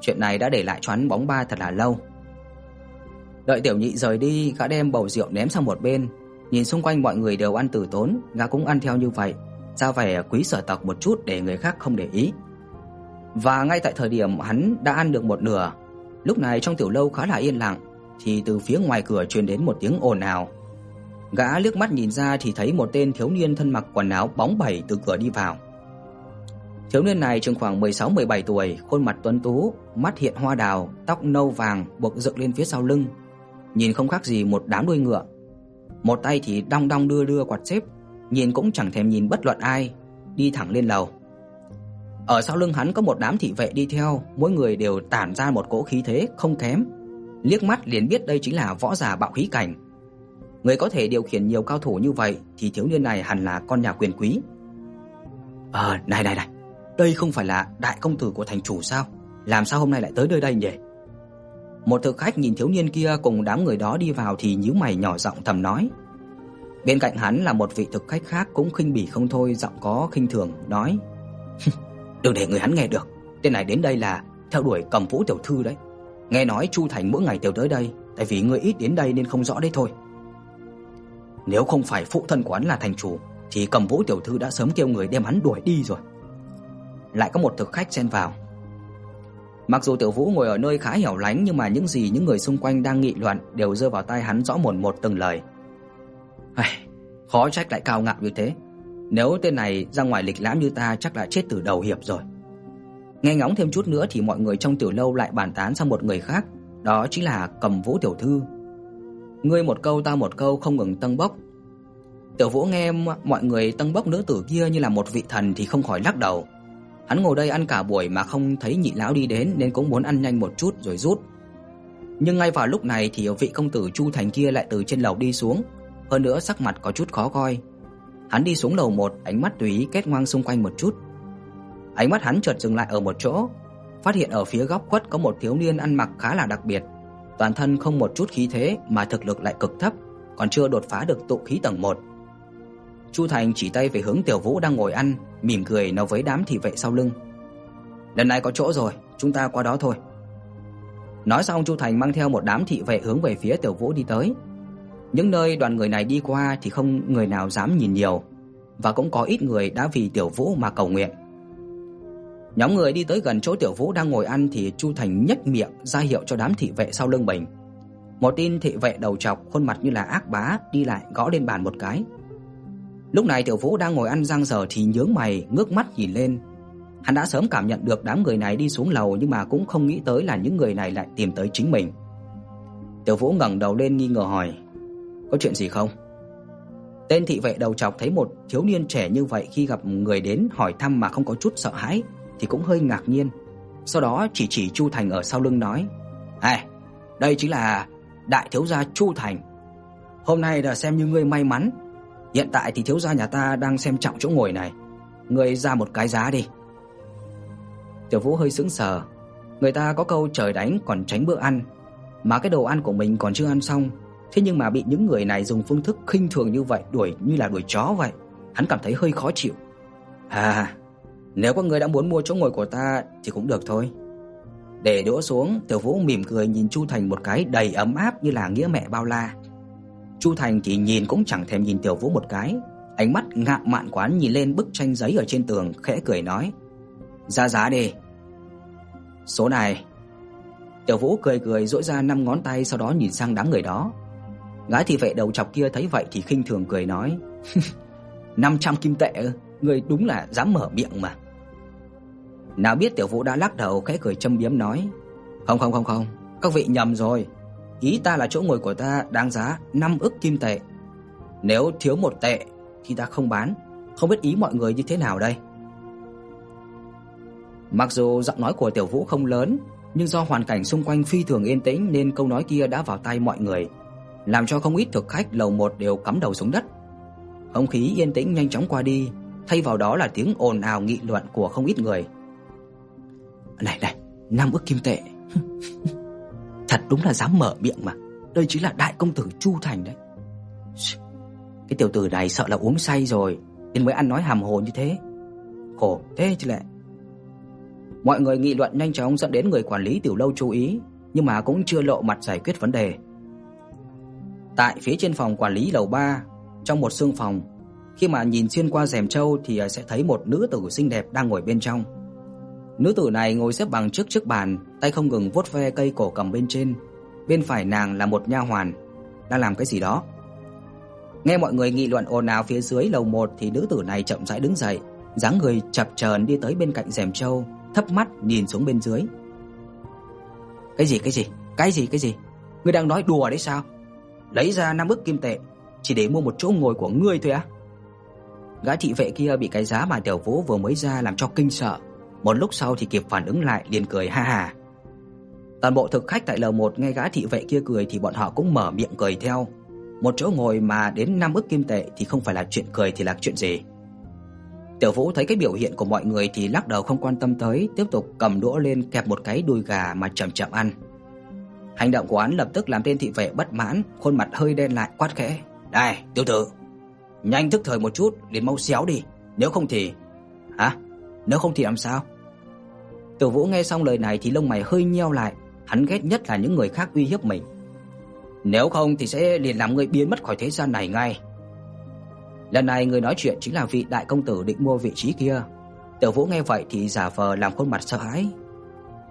Chuyện này đã để lại cho hắn bóng ba thật là lâu. Đợi tiểu nhị rời đi, gã đem bầu rượu ném sang một bên, nhìn xung quanh mọi người đều ăn tử tốn, gã cũng ăn theo như vậy, ra vẻ quý sở tộc một chút để người khác không để ý. Và ngay tại thời điểm hắn đã ăn được một nửa, lúc này trong tiểu lâu khá là yên lặng, thì từ phía ngoài cửa truyền đến một tiếng ồn ào. Gã liếc mắt nhìn ra thì thấy một tên thiếu niên thân mặc quần áo bóng bẩy từ cửa đi vào. Thiếu niên này chừng khoảng 16-17 tuổi, khuôn mặt tuấn tú, mắt hiện hoa đào, tóc nâu vàng buộc dựng lên phía sau lưng, nhìn không khác gì một đám đuôi ngựa. Một tay thì đong đong đưa đưa quạt xếp, nhìn cũng chẳng thèm nhìn bất luận ai, đi thẳng lên lầu. Ở sau lưng hắn có một đám thị vệ đi theo, mỗi người đều tản ra một cỗ khí thế không kém. Liếc mắt liền biết đây chính là võ giả bạo khí cảnh. Người có thể điều khiển nhiều cao thủ như vậy thì thiếu niên này hẳn là con nhà quyền quý. Ờ, này này này, đây không phải là đại công tử của thành chủ sao? Làm sao hôm nay lại tới nơi đây nhỉ? Một thực khách nhìn thiếu niên kia cùng đám người đó đi vào thì nhíu mày nhỏ giọng thầm nói. Bên cạnh hắn là một vị thực khách khác cũng khinh bỉ không thôi, giọng có khinh thường nói: "Đừng để người hắn nghe được, tên này đến đây là theo đuổi Cầm Vũ tiểu thư đấy. Nghe nói Chu Thành mỗi ngày đều tới đây, tại vì người ít đến đây nên không rõ đấy thôi." Nếu không phải phụ thân của hắn là thành chủ thì Cầm Vũ tiểu thư đã sớm kêu người đem hắn đuổi đi rồi. Lại có một thực khách xen vào. Mặc dù Tiểu Vũ ngồi ở nơi khá hẻo lánh nhưng mà những gì những người xung quanh đang nghị luận đều rơi vào tai hắn rõ mồn một từng lời. Hây, khó trách lại cao ngạo như thế. Nếu tên này ra ngoài lịch lãm như ta chắc là chết từ đầu hiệp rồi. Nghe ngóng thêm chút nữa thì mọi người trong tiểu lâu lại bàn tán sang một người khác, đó chính là Cầm Vũ tiểu thư. Ngươi một câu ta một câu không ngừng tăng bốc. Tiểu Vũ nghe mọi người tăng bốc nữ tử kia như là một vị thần thì không khỏi lắc đầu. Hắn ngồi đây ăn cả buổi mà không thấy nhị lão đi đến nên cũng muốn ăn nhanh một chút rồi rút. Nhưng ngay vào lúc này thì vị công tử Chu Thành kia lại từ trên lầu đi xuống, hơn nữa sắc mặt có chút khó coi. Hắn đi xuống lầu 1, ánh mắt tùy ý quét ngoang xung quanh một chút. Ánh mắt hắn chợt dừng lại ở một chỗ, phát hiện ở phía góc quất có một thiếu niên ăn mặc khá là đặc biệt, toàn thân không một chút khí thế mà thực lực lại cực thấp, còn chưa đột phá được tụ khí tầng 1. Chu Thành chỉ tay về hướng Tiểu Vũ đang ngồi ăn, mỉm cười nói với đám thị vệ sau lưng. "Lần này có chỗ rồi, chúng ta qua đó thôi." Nói xong Chu Thành mang theo một đám thị vệ hướng về phía Tiểu Vũ đi tới. Những nơi đoàn người này đi qua thì không người nào dám nhìn nhiều, và cũng có ít người đã vì Tiểu Vũ mà cầu nguyện. Nhóm người đi tới gần chỗ Tiểu Vũ đang ngồi ăn thì Chu Thành nhếch miệng ra hiệu cho đám thị vệ sau lưng mình. Một tên thị vệ đầu trọc, khuôn mặt như là ác bá đi lại gõ lên bàn một cái. Lúc này Tiểu Vũ đang ngồi ăn răng dở thì nhướng mày, ngước mắt nhìn lên. Hắn đã sớm cảm nhận được đám người này đi xuống lầu nhưng mà cũng không nghĩ tới là những người này lại tìm tới chính mình. Tiểu Vũ ngẩng đầu lên nghi ngờ hỏi: "Có chuyện gì không?" Tên thị vệ đầu trọc thấy một thiếu niên trẻ như vậy khi gặp người đến hỏi thăm mà không có chút sợ hãi thì cũng hơi ngạc nhiên. Sau đó chỉ chỉ Chu Thành ở sau lưng nói: này, đây chính là đại thiếu gia Chu Thành. Hôm nay là xem như ngươi may mắn Hiện tại thì thiếu gia nhà ta đang xem trọng chỗ ngồi này, ngươi ra một cái giá đi." Tiểu Vũ hơi sững sờ, người ta có câu trời đánh còn tránh bữa ăn, mà cái đồ ăn của mình còn chưa ăn xong, Thế nhưng mà bị những người này dùng phương thức khinh thường như vậy đuổi như là đuổi chó vậy, hắn cảm thấy hơi khó chịu. À, nếu có người đã muốn mua chỗ ngồi của ta thì cũng được thôi. Để đũa xuống, Tiểu Vũ mỉm cười nhìn Chu Thành một cái đầy ấm áp như là nghĩa mẹ bao la. Chu Thành chỉ nhìn cũng chẳng thèm nhìn Tiểu Vũ một cái, ánh mắt ngạo mạn quán nhìn lên bức tranh giấy ở trên tường, khẽ cười nói: "Ra giá đi." "Số này." Tiểu Vũ cười cười duỗi ra năm ngón tay sau đó nhìn sang đám người đó. Gái thị vệ đầu chọc kia thấy vậy thì khinh thường cười nói: "500 kim tệ ư? Ngươi đúng là dám mở miệng mà." Nào biết Tiểu Vũ đã lắc đầu khẽ cười châm biếm nói: "Không không không không, các vị nhầm rồi. Ý ta là chỗ ngồi của ta đáng giá 5 ức kim tệ. Nếu thiếu một tệ thì ta không bán, không biết ý mọi người như thế nào đây?" Mặc dù giọng nói của Tiểu Vũ không lớn, nhưng do hoàn cảnh xung quanh phi thường yên tĩnh nên câu nói kia đã vào tai mọi người, làm cho không ít thực khách lầu một đều cắm đầu xuống đất. Không khí yên tĩnh nhanh chóng qua đi, thay vào đó là tiếng ồn ào nghị luận của không ít người. Này này, năm ức kim tệ. Thật đúng là dám mở miệng mà. Đây chính là đại công tử Chu Thành đấy. Cái tiểu tử này sợ là uống say rồi nên mới ăn nói hàm hồ như thế. Khổ thế chứ lệ Mọi người nghị luận nhanh chóng dẫn đến người quản lý tiểu lâu chú ý, nhưng mà cũng chưa lộ mặt giải quyết vấn đề. Tại phía trên phòng quản lý lầu 3, trong một sương phòng, khi mà nhìn xuyên qua rèm trâu thì sẽ thấy một nữ tử xinh đẹp đang ngồi bên trong. Nữ tử này ngồi xếp bằng trước chiếc bàn, tay không ngừng vuốt ve cây cổ cầm bên trên. Bên phải nàng là một nha hoàn, đang làm cái gì đó. Nghe mọi người nghị luận ồn ào phía dưới lầu 1 thì nữ tử này chậm rãi đứng dậy, dáng người chập chờn đi tới bên cạnh rèm châu, thấp mắt nhìn xuống bên dưới. Cái gì cái gì? Cái gì cái gì? Ngươi đang nói đùa đấy sao? Lấy ra năm ức kim tệ chỉ để mua một chỗ ngồi của ngươi thôi á? Gã thị vệ kia bị cái giá mà Tiểu Vũ vừa mới ra làm cho kinh sợ, một lúc sau thì kịp phản ứng lại liền cười ha ha. Toàn bộ thực khách tại lầu 1 nghe gã thị vệ kia cười thì bọn họ cũng mở miệng cười theo. Một chỗ ngồi mà đến năm ức kim tệ thì không phải là chuyện cười thì là chuyện gì. Tiểu Vũ thấy cái biểu hiện của mọi người thì lắc đầu không quan tâm tới, tiếp tục cầm đũa lên kẹp một cái đùi gà mà chậm chậm ăn. Hành động của hắn lập tức làm tên thị vệ bất mãn, khuôn mặt hơi đen lại quát khẽ: "Đây, tiểu tử, nhanh thức thời một chút, đến mau xéo đi, nếu không thì..." "Hả? Nếu không thì làm sao?" Tiểu Vũ nghe xong lời này thì lông mày hơi nheo lại, hắn ghét nhất là những người khác uy hiếp mình. "Nếu không thì sẽ liền làm ngươi biến mất khỏi thế gian này ngay." Lần này người nói chuyện chính là vị đại công tử định mua vị trí kia. Tiểu Vũ nghe vậy thì giả vờ làm khuôn mặt sợ hãi.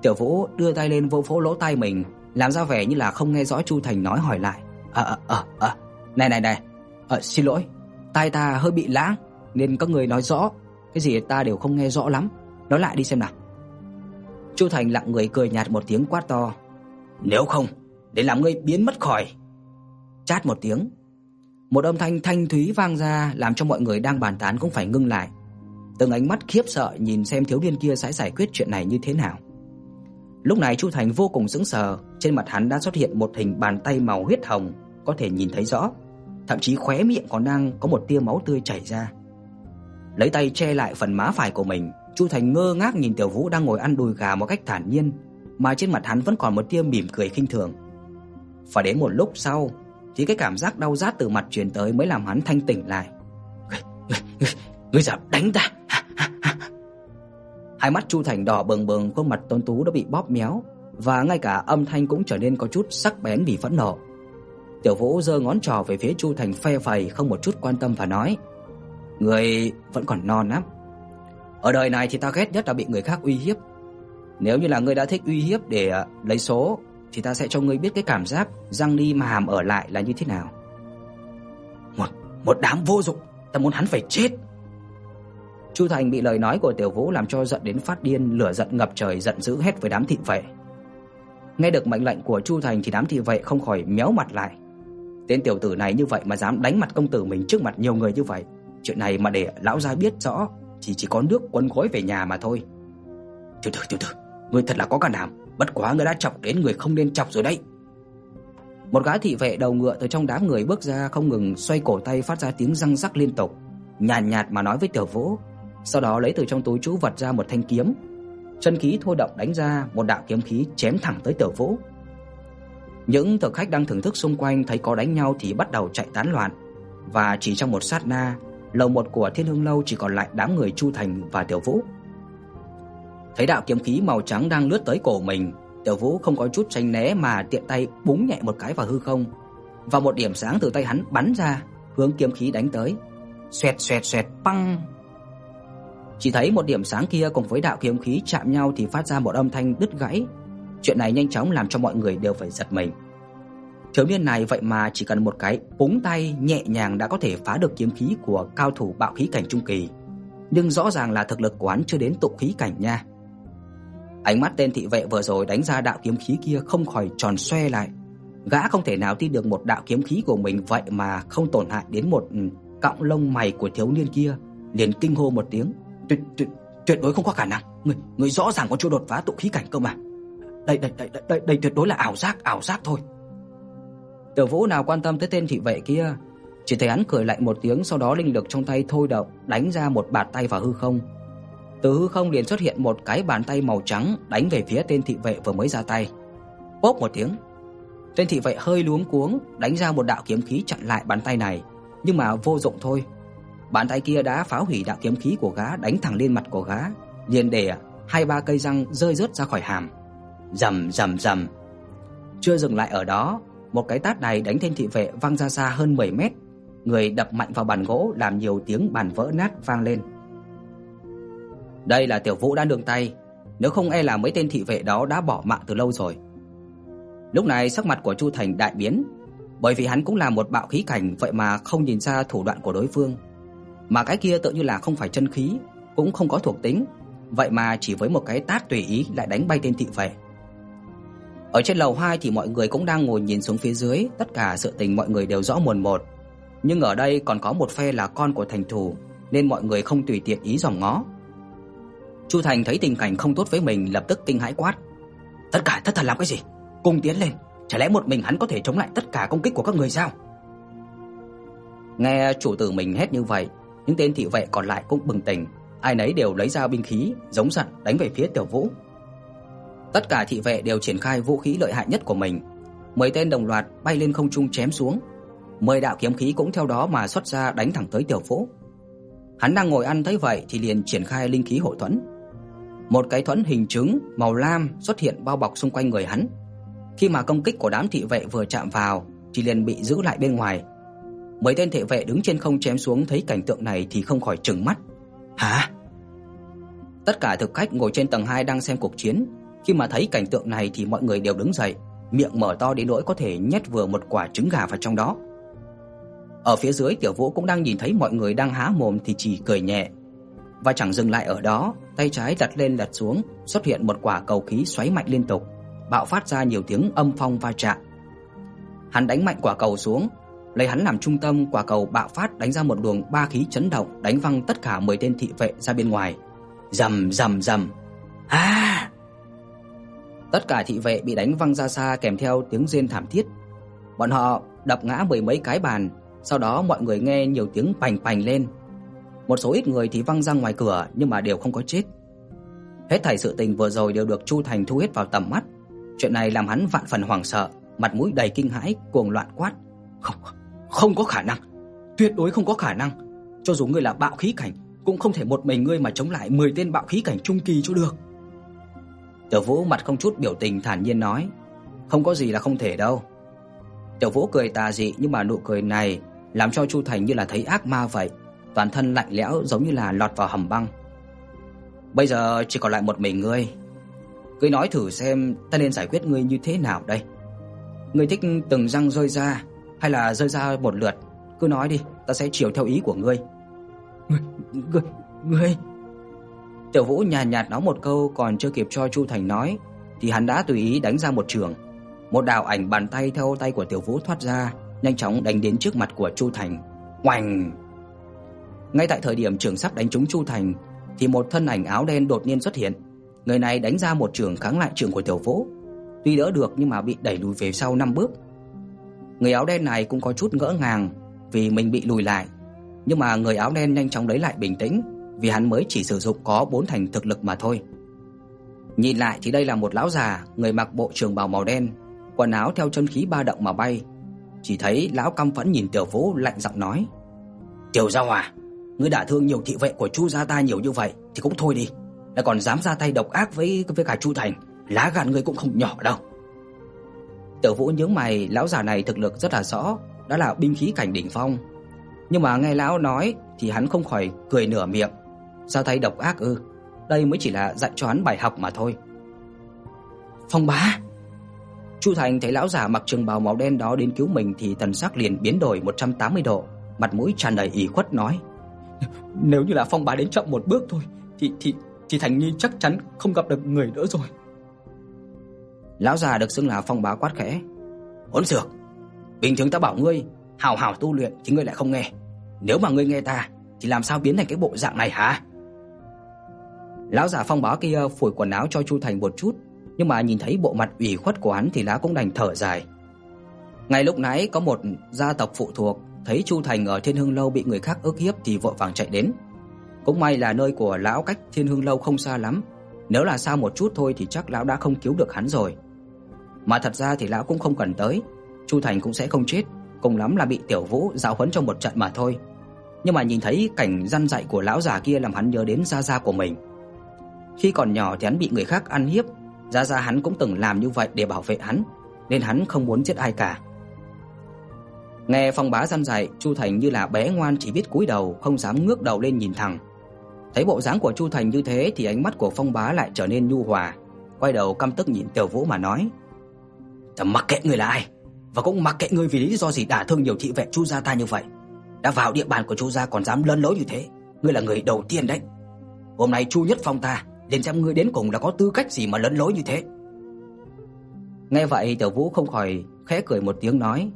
Tiểu Vũ đưa tay lên vỗ vỗ lỗ tai mình, làm ra vẻ như là không nghe rõ Chu Thành nói hỏi lại. "Ờ ờ ờ ờ, này này này, ờ xin lỗi, tai ta hơi bị lãng nên các người nói rõ, cái gì ta đều không nghe rõ lắm, nói lại đi xem nào." Chu Thành lặng người cười nhạt một tiếng quát to. "Nếu không, để làm ngươi biến mất khỏi." Chát một tiếng, một âm thanh thanh thúy vang ra làm cho mọi người đang bàn tán cũng phải ngưng lại. Từng ánh mắt khiếp sợ nhìn xem thiếu niên kia sẽ giải quyết chuyện này như thế nào. Lúc này Chu Thành vô cùng sững sờ, trên mặt hắn đã xuất hiện một hình bàn tay màu huyết hồng, có thể nhìn thấy rõ, thậm chí khóe miệng còn đang có một tia máu tươi chảy ra. Lấy tay che lại phần má phải của mình, Chu Thành ngơ ngác nhìn Tiểu Vũ đang ngồi ăn đùi gà một cách thản nhiên, mà trên mặt hắn vẫn còn một tia mỉm cười khinh thường. Phải đến một lúc sau, thì cái cảm giác đau rát từ mặt truyền tới mới làm hắn thanh tỉnh lại. "Ngươi, ngươi, ngươi dám đánh ta?" Hai mắt Chu Thành đỏ bừng bừng, khuôn mặt tôn tú đã bị bóp méo và ngay cả âm thanh cũng trở nên có chút sắc bén vì phẫn nộ. Tiểu Vũ giơ ngón trỏ về phía Chu Thành phe phẩy không một chút quan tâm và nói: người vẫn còn non lắm. Ở đời này thì ta ghét nhất là bị người khác uy hiếp. Nếu như là ngươi đã thích uy hiếp để à, lấy số thì ta sẽ cho ngươi biết cái cảm giác răng đi mà hàm ở lại là như thế nào." Một một đám vô dụng, ta muốn hắn phải chết. Chu Thành bị lời nói của Tiểu Vũ làm cho giận đến phát điên, lửa giận ngập trời giận dữ hét với đám thị vệ. Nghe được mệnh lệnh của Chu Thành thì đám thị vệ không khỏi méo mặt lại. Tên tiểu tử này như vậy mà dám đánh mặt công tử mình trước mặt nhiều người như vậy, chuyện này mà để lão gia biết rõ thì chỉ có nước quấn gối về nhà mà thôi. Từ từ từ từ, ngươi thật là có can đảm, bất quá ngươi đã chọc đến người không nên chọc rồi đấy. Một gã thị vệ đầu ngựa từ trong đám người bước ra không ngừng xoay cổ tay phát ra tiếng răng rắc liên tục, nhàn nhạt, nhạt mà nói với Tiểu Vũ, sau đó lấy từ trong túi trữ vật ra một thanh kiếm. Chân khí thôi động đánh ra một đạo kiếm khí chém thẳng tới Tiểu Vũ. Những thực khách đang thưởng thức xung quanh thấy có đánh nhau thì bắt đầu chạy tán loạn, và chỉ trong một sát na, lầu một của Thiên Hương lâu chỉ còn lại đám người Chu Thành và Tiểu Vũ. Thấy đạo kiếm khí màu trắng đang lướt tới cổ mình, Tiểu Vũ không có chút tránh né mà tiện tay búng nhẹ một cái vào hư không, và một điểm sáng từ tay hắn bắn ra, hướng kiếm khí đánh tới. Xoẹt xoẹt xoẹt băng. Chỉ thấy một điểm sáng kia cùng với đạo kiếm khí chạm nhau thì phát ra một âm thanh đứt gãy. Chuyện này nhanh chóng làm cho mọi người đều phải giật mình. Thiếu niên này vậy mà chỉ cần một cái búng tay nhẹ nhàng đã có thể phá được kiếm khí của cao thủ bạo khí cảnh trung kỳ, nhưng rõ ràng là thực lực của hắn chưa đến tụ khí cảnh nha. Ánh mắt tên thị vệ vừa rồi đánh ra đạo kiếm khí kia không khỏi tròn xoe lại. Gã không thể nào tin được một đạo kiếm khí của mình vậy mà không tổn hại đến một ừ, cọng lông mày của thiếu niên kia, liền kinh hô một tiếng, "Tuyệt tuyệt tuyệt đối không có khả năng, người người rõ ràng có chưa đột phá tụ khí cảnh cơ mà. Đây đây đây đây đây tuyệt đối là ảo giác, ảo giác thôi." Tiểu Vũ nào quan tâm tới tên thị vệ kia, chỉ thấy hắn cười lạnh một tiếng sau đó linh lực trong tay thôi động, đánh ra một bạt tay vào hư không. Từ hư không liền xuất hiện một cái bàn tay màu trắng đánh về phía tên thị vệ vừa mới ra tay. Bốp một tiếng. Tên thị vệ hơi luống cuống, đánh ra một đạo kiếm khí chặn lại bàn tay này, nhưng mà vô dụng thôi. Bàn tay kia đã phá hủy đạo kiếm khí của gã đánh thẳng lên mặt của gã, liền để hai ba cây răng rơi rớt ra khỏi hàm. Rầm rầm rầm. Chưa dừng lại ở đó, một cái tát này đánh tên thị vệ văng ra xa hơn 10 mét, người đập mạnh vào bàn gỗ làm nhiều tiếng bàn vỡ nát vang lên. Đây là Tiểu Vũ đã nương tay, nếu không e là mấy tên thị vệ đó đã bỏ mạng từ lâu rồi. Lúc này sắc mặt của Chu Thành đại biến, bởi vì hắn cũng là một bạo khí cảnh vậy mà không nhìn ra thủ đoạn của đối phương. Mà cái kia tự như là không phải chân khí, cũng không có thuộc tính, vậy mà chỉ với một cái tát tùy ý lại đánh bay tên thị vệ. Ở trên lầu 2 thì mọi người cũng đang ngồi nhìn xuống phía dưới, tất cả sự tình mọi người đều rõ mồn một. Nhưng ở đây còn có một phe là con của thành thủ, nên mọi người không tùy tiện ý dòm ngó. Chu Thành thấy tình cảnh không tốt với mình, lập tức kinh hãi quát: "Tất cả thất thần làm cái gì? Cùng tiến lên, chả lẽ một mình hắn có thể chống lại tất cả công kích của các người sao?" Nghe chủ tử mình hét như vậy, những tên thị vệ còn lại cũng bừng tỉnh, ai nấy đều lấy ra binh khí, giống giận đánh về phía Tiểu Vũ. Tất cả thị vệ đều triển khai vũ khí lợi hại nhất của mình. Mười tên đồng loạt bay lên không trung chém xuống. Mười đạo kiếm khí cũng theo đó mà xuất ra đánh thẳng tới Tiểu Vũ. Hắn đang ngồi ăn thấy vậy thì liền triển khai linh khí hộ thuẫn. Một cái thuẫn hình trứng màu lam xuất hiện bao bọc xung quanh người hắn. Khi mà công kích của đám thị vệ vừa chạm vào thì liền bị giữ lại bên ngoài. Mấy tên thị vệ đứng trên không chém xuống thấy cảnh tượng này thì không khỏi trừng mắt. "Hả?" Tất cả thực khách ngồi trên tầng 2 đang xem cuộc chiến khi mà thấy cảnh tượng này thì mọi người đều đứng dậy, miệng mở to đến nỗi có thể nhét vừa một quả trứng gà vào trong đó. Ở phía dưới Tiểu Vũ cũng đang nhìn thấy mọi người đang há mồm thì chỉ cười nhẹ. Và chẳng dừng lại ở đó, tay trái đặt lên đặt xuống, xuất hiện một quả cầu khí xoáy mạnh liên tục, bạo phát ra nhiều tiếng âm phong va chạm. Hắn đánh mạnh quả cầu xuống, lấy hắn làm trung tâm, quả cầu bạo phát đánh ra một luồng ba khí chấn động, đánh văng tất cả 10 tên thị vệ ra bên ngoài. Rầm rầm rầm. A! Tất cả thị vệ bị đánh văng ra xa kèm theo tiếng rên thảm thiết. Bọn họ đập ngã mười mấy cái bàn, sau đó mọi người nghe nhiều tiếng pành pành lên. Một số ít người thì văng ra ngoài cửa nhưng mà đều không có chết. Hết thảy sự tình vừa rồi đều được Chu Thành thu hết vào tầm mắt. Chuyện này làm hắn vạn phần hoảng sợ, mặt mũi đầy kinh hãi, cuồng loạn quát: "Không, không có khả năng, tuyệt đối không có khả năng. Cho dù ngươi là bạo khí cảnh, cũng không thể một mình ngươi mà chống lại 10 tên bạo khí cảnh trung kỳ cho được." Tiểu Vũ mặt không chút biểu tình thản nhiên nói, không có gì là không thể đâu. Tiểu Vũ cười tà dị nhưng mà nụ cười này làm cho Chu Thành như là thấy ác ma vậy, toàn thân lạnh lẽo giống như là lọt vào hầm băng. Bây giờ chỉ còn lại một mình ngươi. Ngươi nói thử xem ta nên giải quyết ngươi như thế nào đây? Ngươi thích từng răng rơi ra hay là rơi ra một lượt? Cứ nói đi, ta sẽ chiều theo ý của ngươi. Ngươi, ngươi, ngươi Tiểu Vũ nhàn nhạt, nhạt nói một câu còn chưa kịp cho Chu Thành nói thì hắn đã tùy ý đánh ra một trường. Một đạo ảnh bàn tay theo tay của Tiểu Vũ thoát ra, nhanh chóng đánh đến trước mặt của Chu Thành. Oành! Ngay tại thời điểm trường sắp đánh trúng Chu Thành thì một thân ảnh áo đen đột nhiên xuất hiện. Người này đánh ra một trường kháng lại trường của Tiểu Vũ. Tuy đỡ được nhưng mà bị đẩy lùi về sau 5 bước. Người áo đen này cũng có chút ngỡ ngàng vì mình bị lùi lại, nhưng mà người áo đen nhanh chóng lấy lại bình tĩnh, vì hắn mới chỉ sử dụng có bốn thành thực lực mà thôi. Nhìn lại thì đây là một lão già, người mặc bộ trường bào màu đen, quần áo theo chân khí ba động mà bay. Chỉ thấy lão căm phẫn nhìn Tiểu Vũ lạnh giọng nói: "Tiểu Gia à, ngươi đã thương nhiều thị vệ của Chu gia ta nhiều như vậy thì cũng thôi đi, lại còn dám ra tay độc ác với với cả Chu Thành, lá gan ngươi cũng không nhỏ đâu." Tiểu Vũ nhướng mày, lão già này thực lực rất là rõ, đã là binh khí cảnh đỉnh phong. Nhưng mà nghe lão nói thì hắn không khỏi cười nửa miệng. Ra tay độc ác ư? Đây mới chỉ là dạy cho hắn bài học mà thôi. Phong bá. Chu Thành thấy lão già mặc trường bào màu đen đó đến cứu mình thì thần sắc liền biến đổi 180 độ, mặt mũi tràn đầy ủy khuất nói: "Nếu như là Phong bá đến chậm một bước thôi thì thì thì Thành Nhi chắc chắn không gặp được người nữa rồi." Lão già được xưng là Phong bá quát khẽ: "Hỗn xược, bình thường ta bảo ngươi hào hào tu luyện thì ngươi lại không nghe. Nếu mà ngươi nghe ta thì làm sao biến thành cái bộ dạng này hả?" Lão giả Phong bá kia phủi quần áo cho Chu Thành một chút, nhưng mà nhìn thấy bộ mặt ủy khuất của hắn thì lão cũng đành thở dài. Ngay lúc nãy có một gia tộc phụ thuộc thấy Chu Thành ở Thiên Hưng lâu bị người khác ức hiếp thì vội vàng chạy đến. Cũng may là nơi của lão cách Thiên Hưng lâu không xa lắm, nếu là xa một chút thôi thì chắc lão đã không cứu được hắn rồi. Mà thật ra thì lão cũng không cần tới, Chu Thành cũng sẽ không chết, cùng lắm là bị Tiểu Vũ giáo huấn trong một trận mà thôi. Nhưng mà nhìn thấy cảnh răn dạy của lão già kia làm hắn nhớ đến gia gia của mình. Khi còn nhỏ thì hắn bị người khác ăn hiếp, Giá Giá hắn cũng từng làm như vậy để bảo vệ hắn, nên hắn không muốn giết ai cả. Nghe Phong Bá răn dạy, Chu Thành như là bé ngoan chỉ biết cúi đầu, không dám ngước đầu lên nhìn thẳng. Thấy bộ dáng của Chu Thành như thế thì ánh mắt của Phong Bá lại trở nên nhu hòa, quay đầu căm tức nhìn Tiểu Vũ mà nói: "Ta mặc kệ ngươi là ai, và cũng mặc kệ ngươi vì lý do gì đả thương nhiều thị vệ Chu gia ta như vậy. Đã vào địa bàn của Chu gia còn dám lấn lối như thế, ngươi là người đầu tiên đấy. Hôm nay Chu Nhất Phong ta liền xem ngươi đến cùng là có tư cách gì mà lấn lối như thế." Nghe vậy Tiểu Vũ không khỏi khẽ cười một tiếng nói: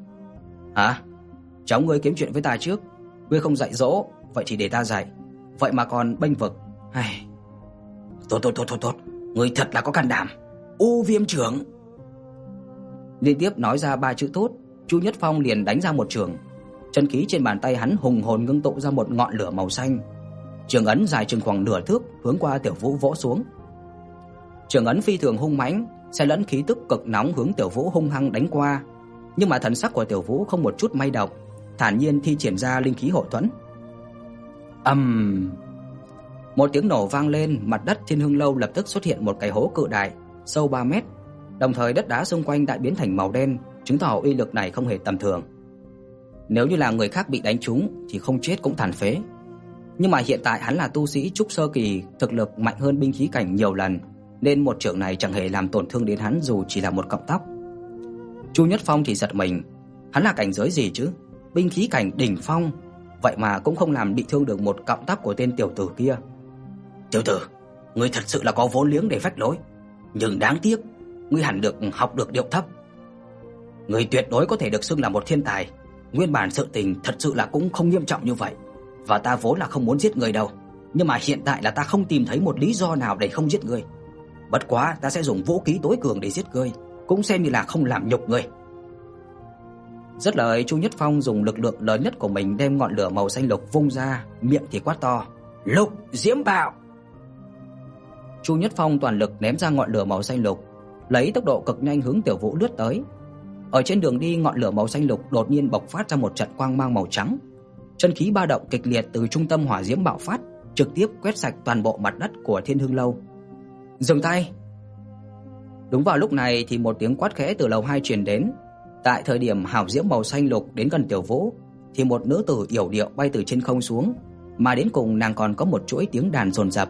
"Hả? Cháu ngươi kiếm chuyện với ta trước, ngươi không dạy dỗ, vậy thì để ta dạy. Vậy mà còn bênh vực. Hay. Tốt tốt tốt tốt tốt, ngươi thật là có can đảm. U Viêm trưởng." Liên tiếp nói ra ba chữ tốt, Chu Nhất Phong liền đánh ra một trường. Chân khí trên bàn tay hắn hùng hồn ngưng tụ ra một ngọn lửa màu xanh. Trường ấn dài chừng khoảng nửa thước hướng qua Tiểu Vũ vỗ xuống. Trường ấn phi thường hung mãnh, xen lẫn khí tức cực nóng hướng Tiểu Vũ hung hăng đánh qua, nhưng mà thần sắc của Tiểu Vũ không một chút may động, thản nhiên thi triển ra linh khí hộ thuẫn. Ầm. Một tiếng nổ vang lên, mặt đất Thiên Hưng lâu lập tức xuất hiện một cái hố cự đại, sâu 3 mét, đồng thời đất đá xung quanh đại biến thành màu đen, chứng tỏ uy lực này không hề tầm thường. Nếu như là người khác bị đánh trúng thì không chết cũng tàn phế. Nhưng mà hiện tại hắn là tu sĩ trúc sơ kỳ, thực lực mạnh hơn binh khí cảnh nhiều lần, nên một chưởng này chẳng hề làm tổn thương đến hắn dù chỉ là một cọng tóc. Chu Nhất Phong thì giật mình, hắn là cảnh giới gì chứ? Binh khí cảnh đỉnh phong, vậy mà cũng không làm bị thương được một cọng tóc của tên tiểu tử kia. "Tiểu tử, ngươi thật sự là có vốn liếng để phách lối, nhưng đáng tiếc, ngươi hẳn được học được điệu thấp. Ngươi tuyệt đối có thể được xưng là một thiên tài, nguyên bản sự tình thật sự là cũng không nghiêm trọng như vậy, và ta vốn là không muốn giết ngươi đâu, nhưng mà hiện tại là ta không tìm thấy một lý do nào để không giết ngươi. Bất quá ta sẽ dùng vũ khí tối cường để giết ngươi, cũng xem như là không làm nhục ngươi." Rất lời Chu Nhất Phong dùng lực lượng lớn nhất của mình đem ngọn lửa màu xanh lục vung ra, miệng thì quát to: "Lục Diễm Bạo!" Chu Nhất Phong toàn lực ném ra ngọn lửa màu xanh lục, lấy tốc độ cực nhanh hướng Tiểu Vũ lướt tới. Ở trên đường đi, ngọn lửa màu xanh lục đột nhiên bộc phát ra một trận quang mang màu trắng. Chân khí ba động kịch liệt từ trung tâm hỏa diễm bạo phát, trực tiếp quét sạch toàn bộ mặt đất của Thiên Hưng lâu. "Dừng tay!" Đúng vào lúc này thì một tiếng quát khẽ từ lầu 2 truyền đến. Tại thời điểm hào diễm màu xanh lục đến gần Tiểu Vũ, thì một nữ tử yểu điệu bay từ trên không xuống, mà đến cùng nàng còn có một chuỗi tiếng đàn dồn dập.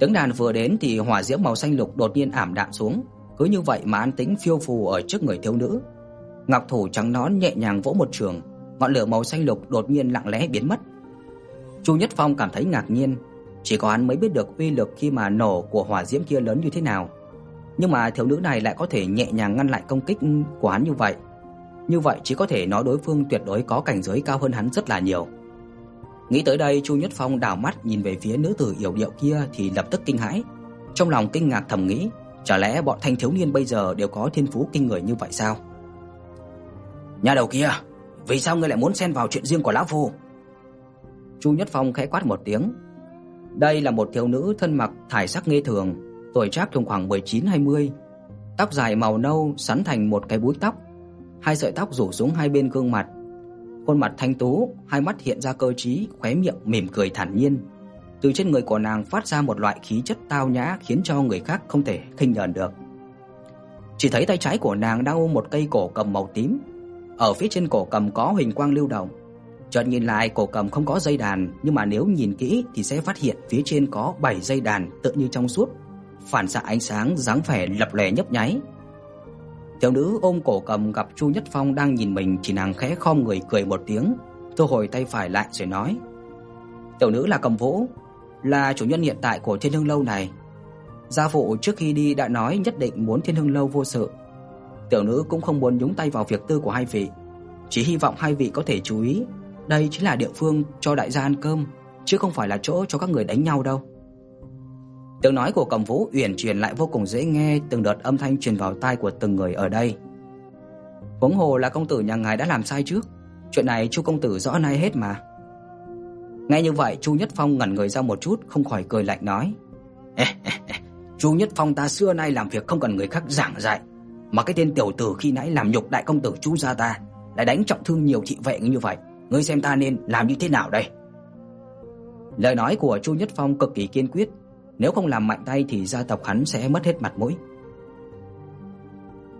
Tiếng đàn vừa đến thì hỏa diễm màu xanh lục đột nhiên ảm đạm xuống, cứ như vậy mà an tĩnh phiêu phù ở trước người thiếu nữ. Ngọc thủ trắng nón nhẹ nhàng vỗ một trường, ngọn lửa màu xanh lục đột nhiên lặng lẽ biến mất. Chu Nhất Phong cảm thấy ngạc nhiên, chỉ có hắn mới biết được uy lực khi mà nổ của hỏa diễm kia lớn như thế nào. Nhưng mà thiếu nữ này lại có thể nhẹ nhàng ngăn lại công kích của hắn như vậy. Như vậy chỉ có thể nói đối phương tuyệt đối có cảnh giới cao hơn hắn rất là nhiều. Nghĩ tới đây, Chu Nhất Phong đảo mắt nhìn về phía nữ tử yểu điệu kia thì lập tức kinh hãi. Trong lòng kinh ngạc thầm nghĩ, chả lẽ bọn thanh thiếu niên bây giờ đều có thiên phú kinh người như vậy sao? Nhà đầu kia, vì sao ngươi lại muốn xen vào chuyện riêng của lão phu? Chu Nhất Phong khẽ quát một tiếng. Đây là một thiếu nữ thân mặc thải sắc nghi thường, tuổi trác trong khoảng 19-20. Tóc dài màu nâu sắn thành một cái búi tóc, hai sợi tóc rủ xuống hai bên gương mặt. Khuôn mặt thanh tú, hai mắt hiện ra cơ trí, khóe miệng mỉm cười thản nhiên. Từ trên người của nàng phát ra một loại khí chất tao nhã khiến cho người khác không thể khinh nhờn được. Chỉ thấy tay trái của nàng đang ôm một cây cổ cầm màu tím. Ở phía trên cổ cầm có huỳnh quang lưu động. Chợt nhìn lại cổ cầm không có dây đàn, nhưng mà nếu nhìn kỹ thì sẽ phát hiện phía trên có 7 dây đàn tự như trong suốt, phản xạ ánh sáng dáng vẻ lập lòe nhấp nháy. Tiểu nữ ôm cổ cầm gặp Chu Nhất Phong đang nhìn mình, chỉ nàng khẽ khom người cười một tiếng, thu hồi tay phải lại rồi nói: "Tiểu nữ là Cầm Vũ, là chủ nhân hiện tại của Thiên Hương lâu này. Gia phụ trước khi đi đã nói nhất định muốn Thiên Hưng lâu vô sự. Tiểu nữ cũng không muốn nhúng tay vào việc tư của hai vị, chỉ hy vọng hai vị có thể chú ý, đây chính là địa phương cho đại gia ăn cơm, chứ không phải là chỗ cho các người đánh nhau đâu. Tiếng nói của Cẩm Vũ uyển chuyển lại vô cùng dễ nghe, từng đợt âm thanh truyền vào tai của từng người ở đây. Huống hồ là công tử nhà ngài đã làm sai trước, chuyện này Chu công tử rõ nay hết mà. Nghe như vậy, Chu Nhất Phong ngẩn người ra một chút, không khỏi cười lạnh nói: "Ê, ê, ê, Chu Nhất Phong ta xưa nay làm việc không cần người khác giảng dạy, mà cái tên tiểu tử khi nãy làm nhục đại công tử Chu gia ta, lại đánh trọng thương nhiều thị vệ như vậy, ngươi xem ta nên làm như thế nào đây?" Lời nói của Chu Nhất Phong cực kỳ kiên quyết, nếu không làm mạnh tay thì gia tộc hắn sẽ mất hết mặt mũi.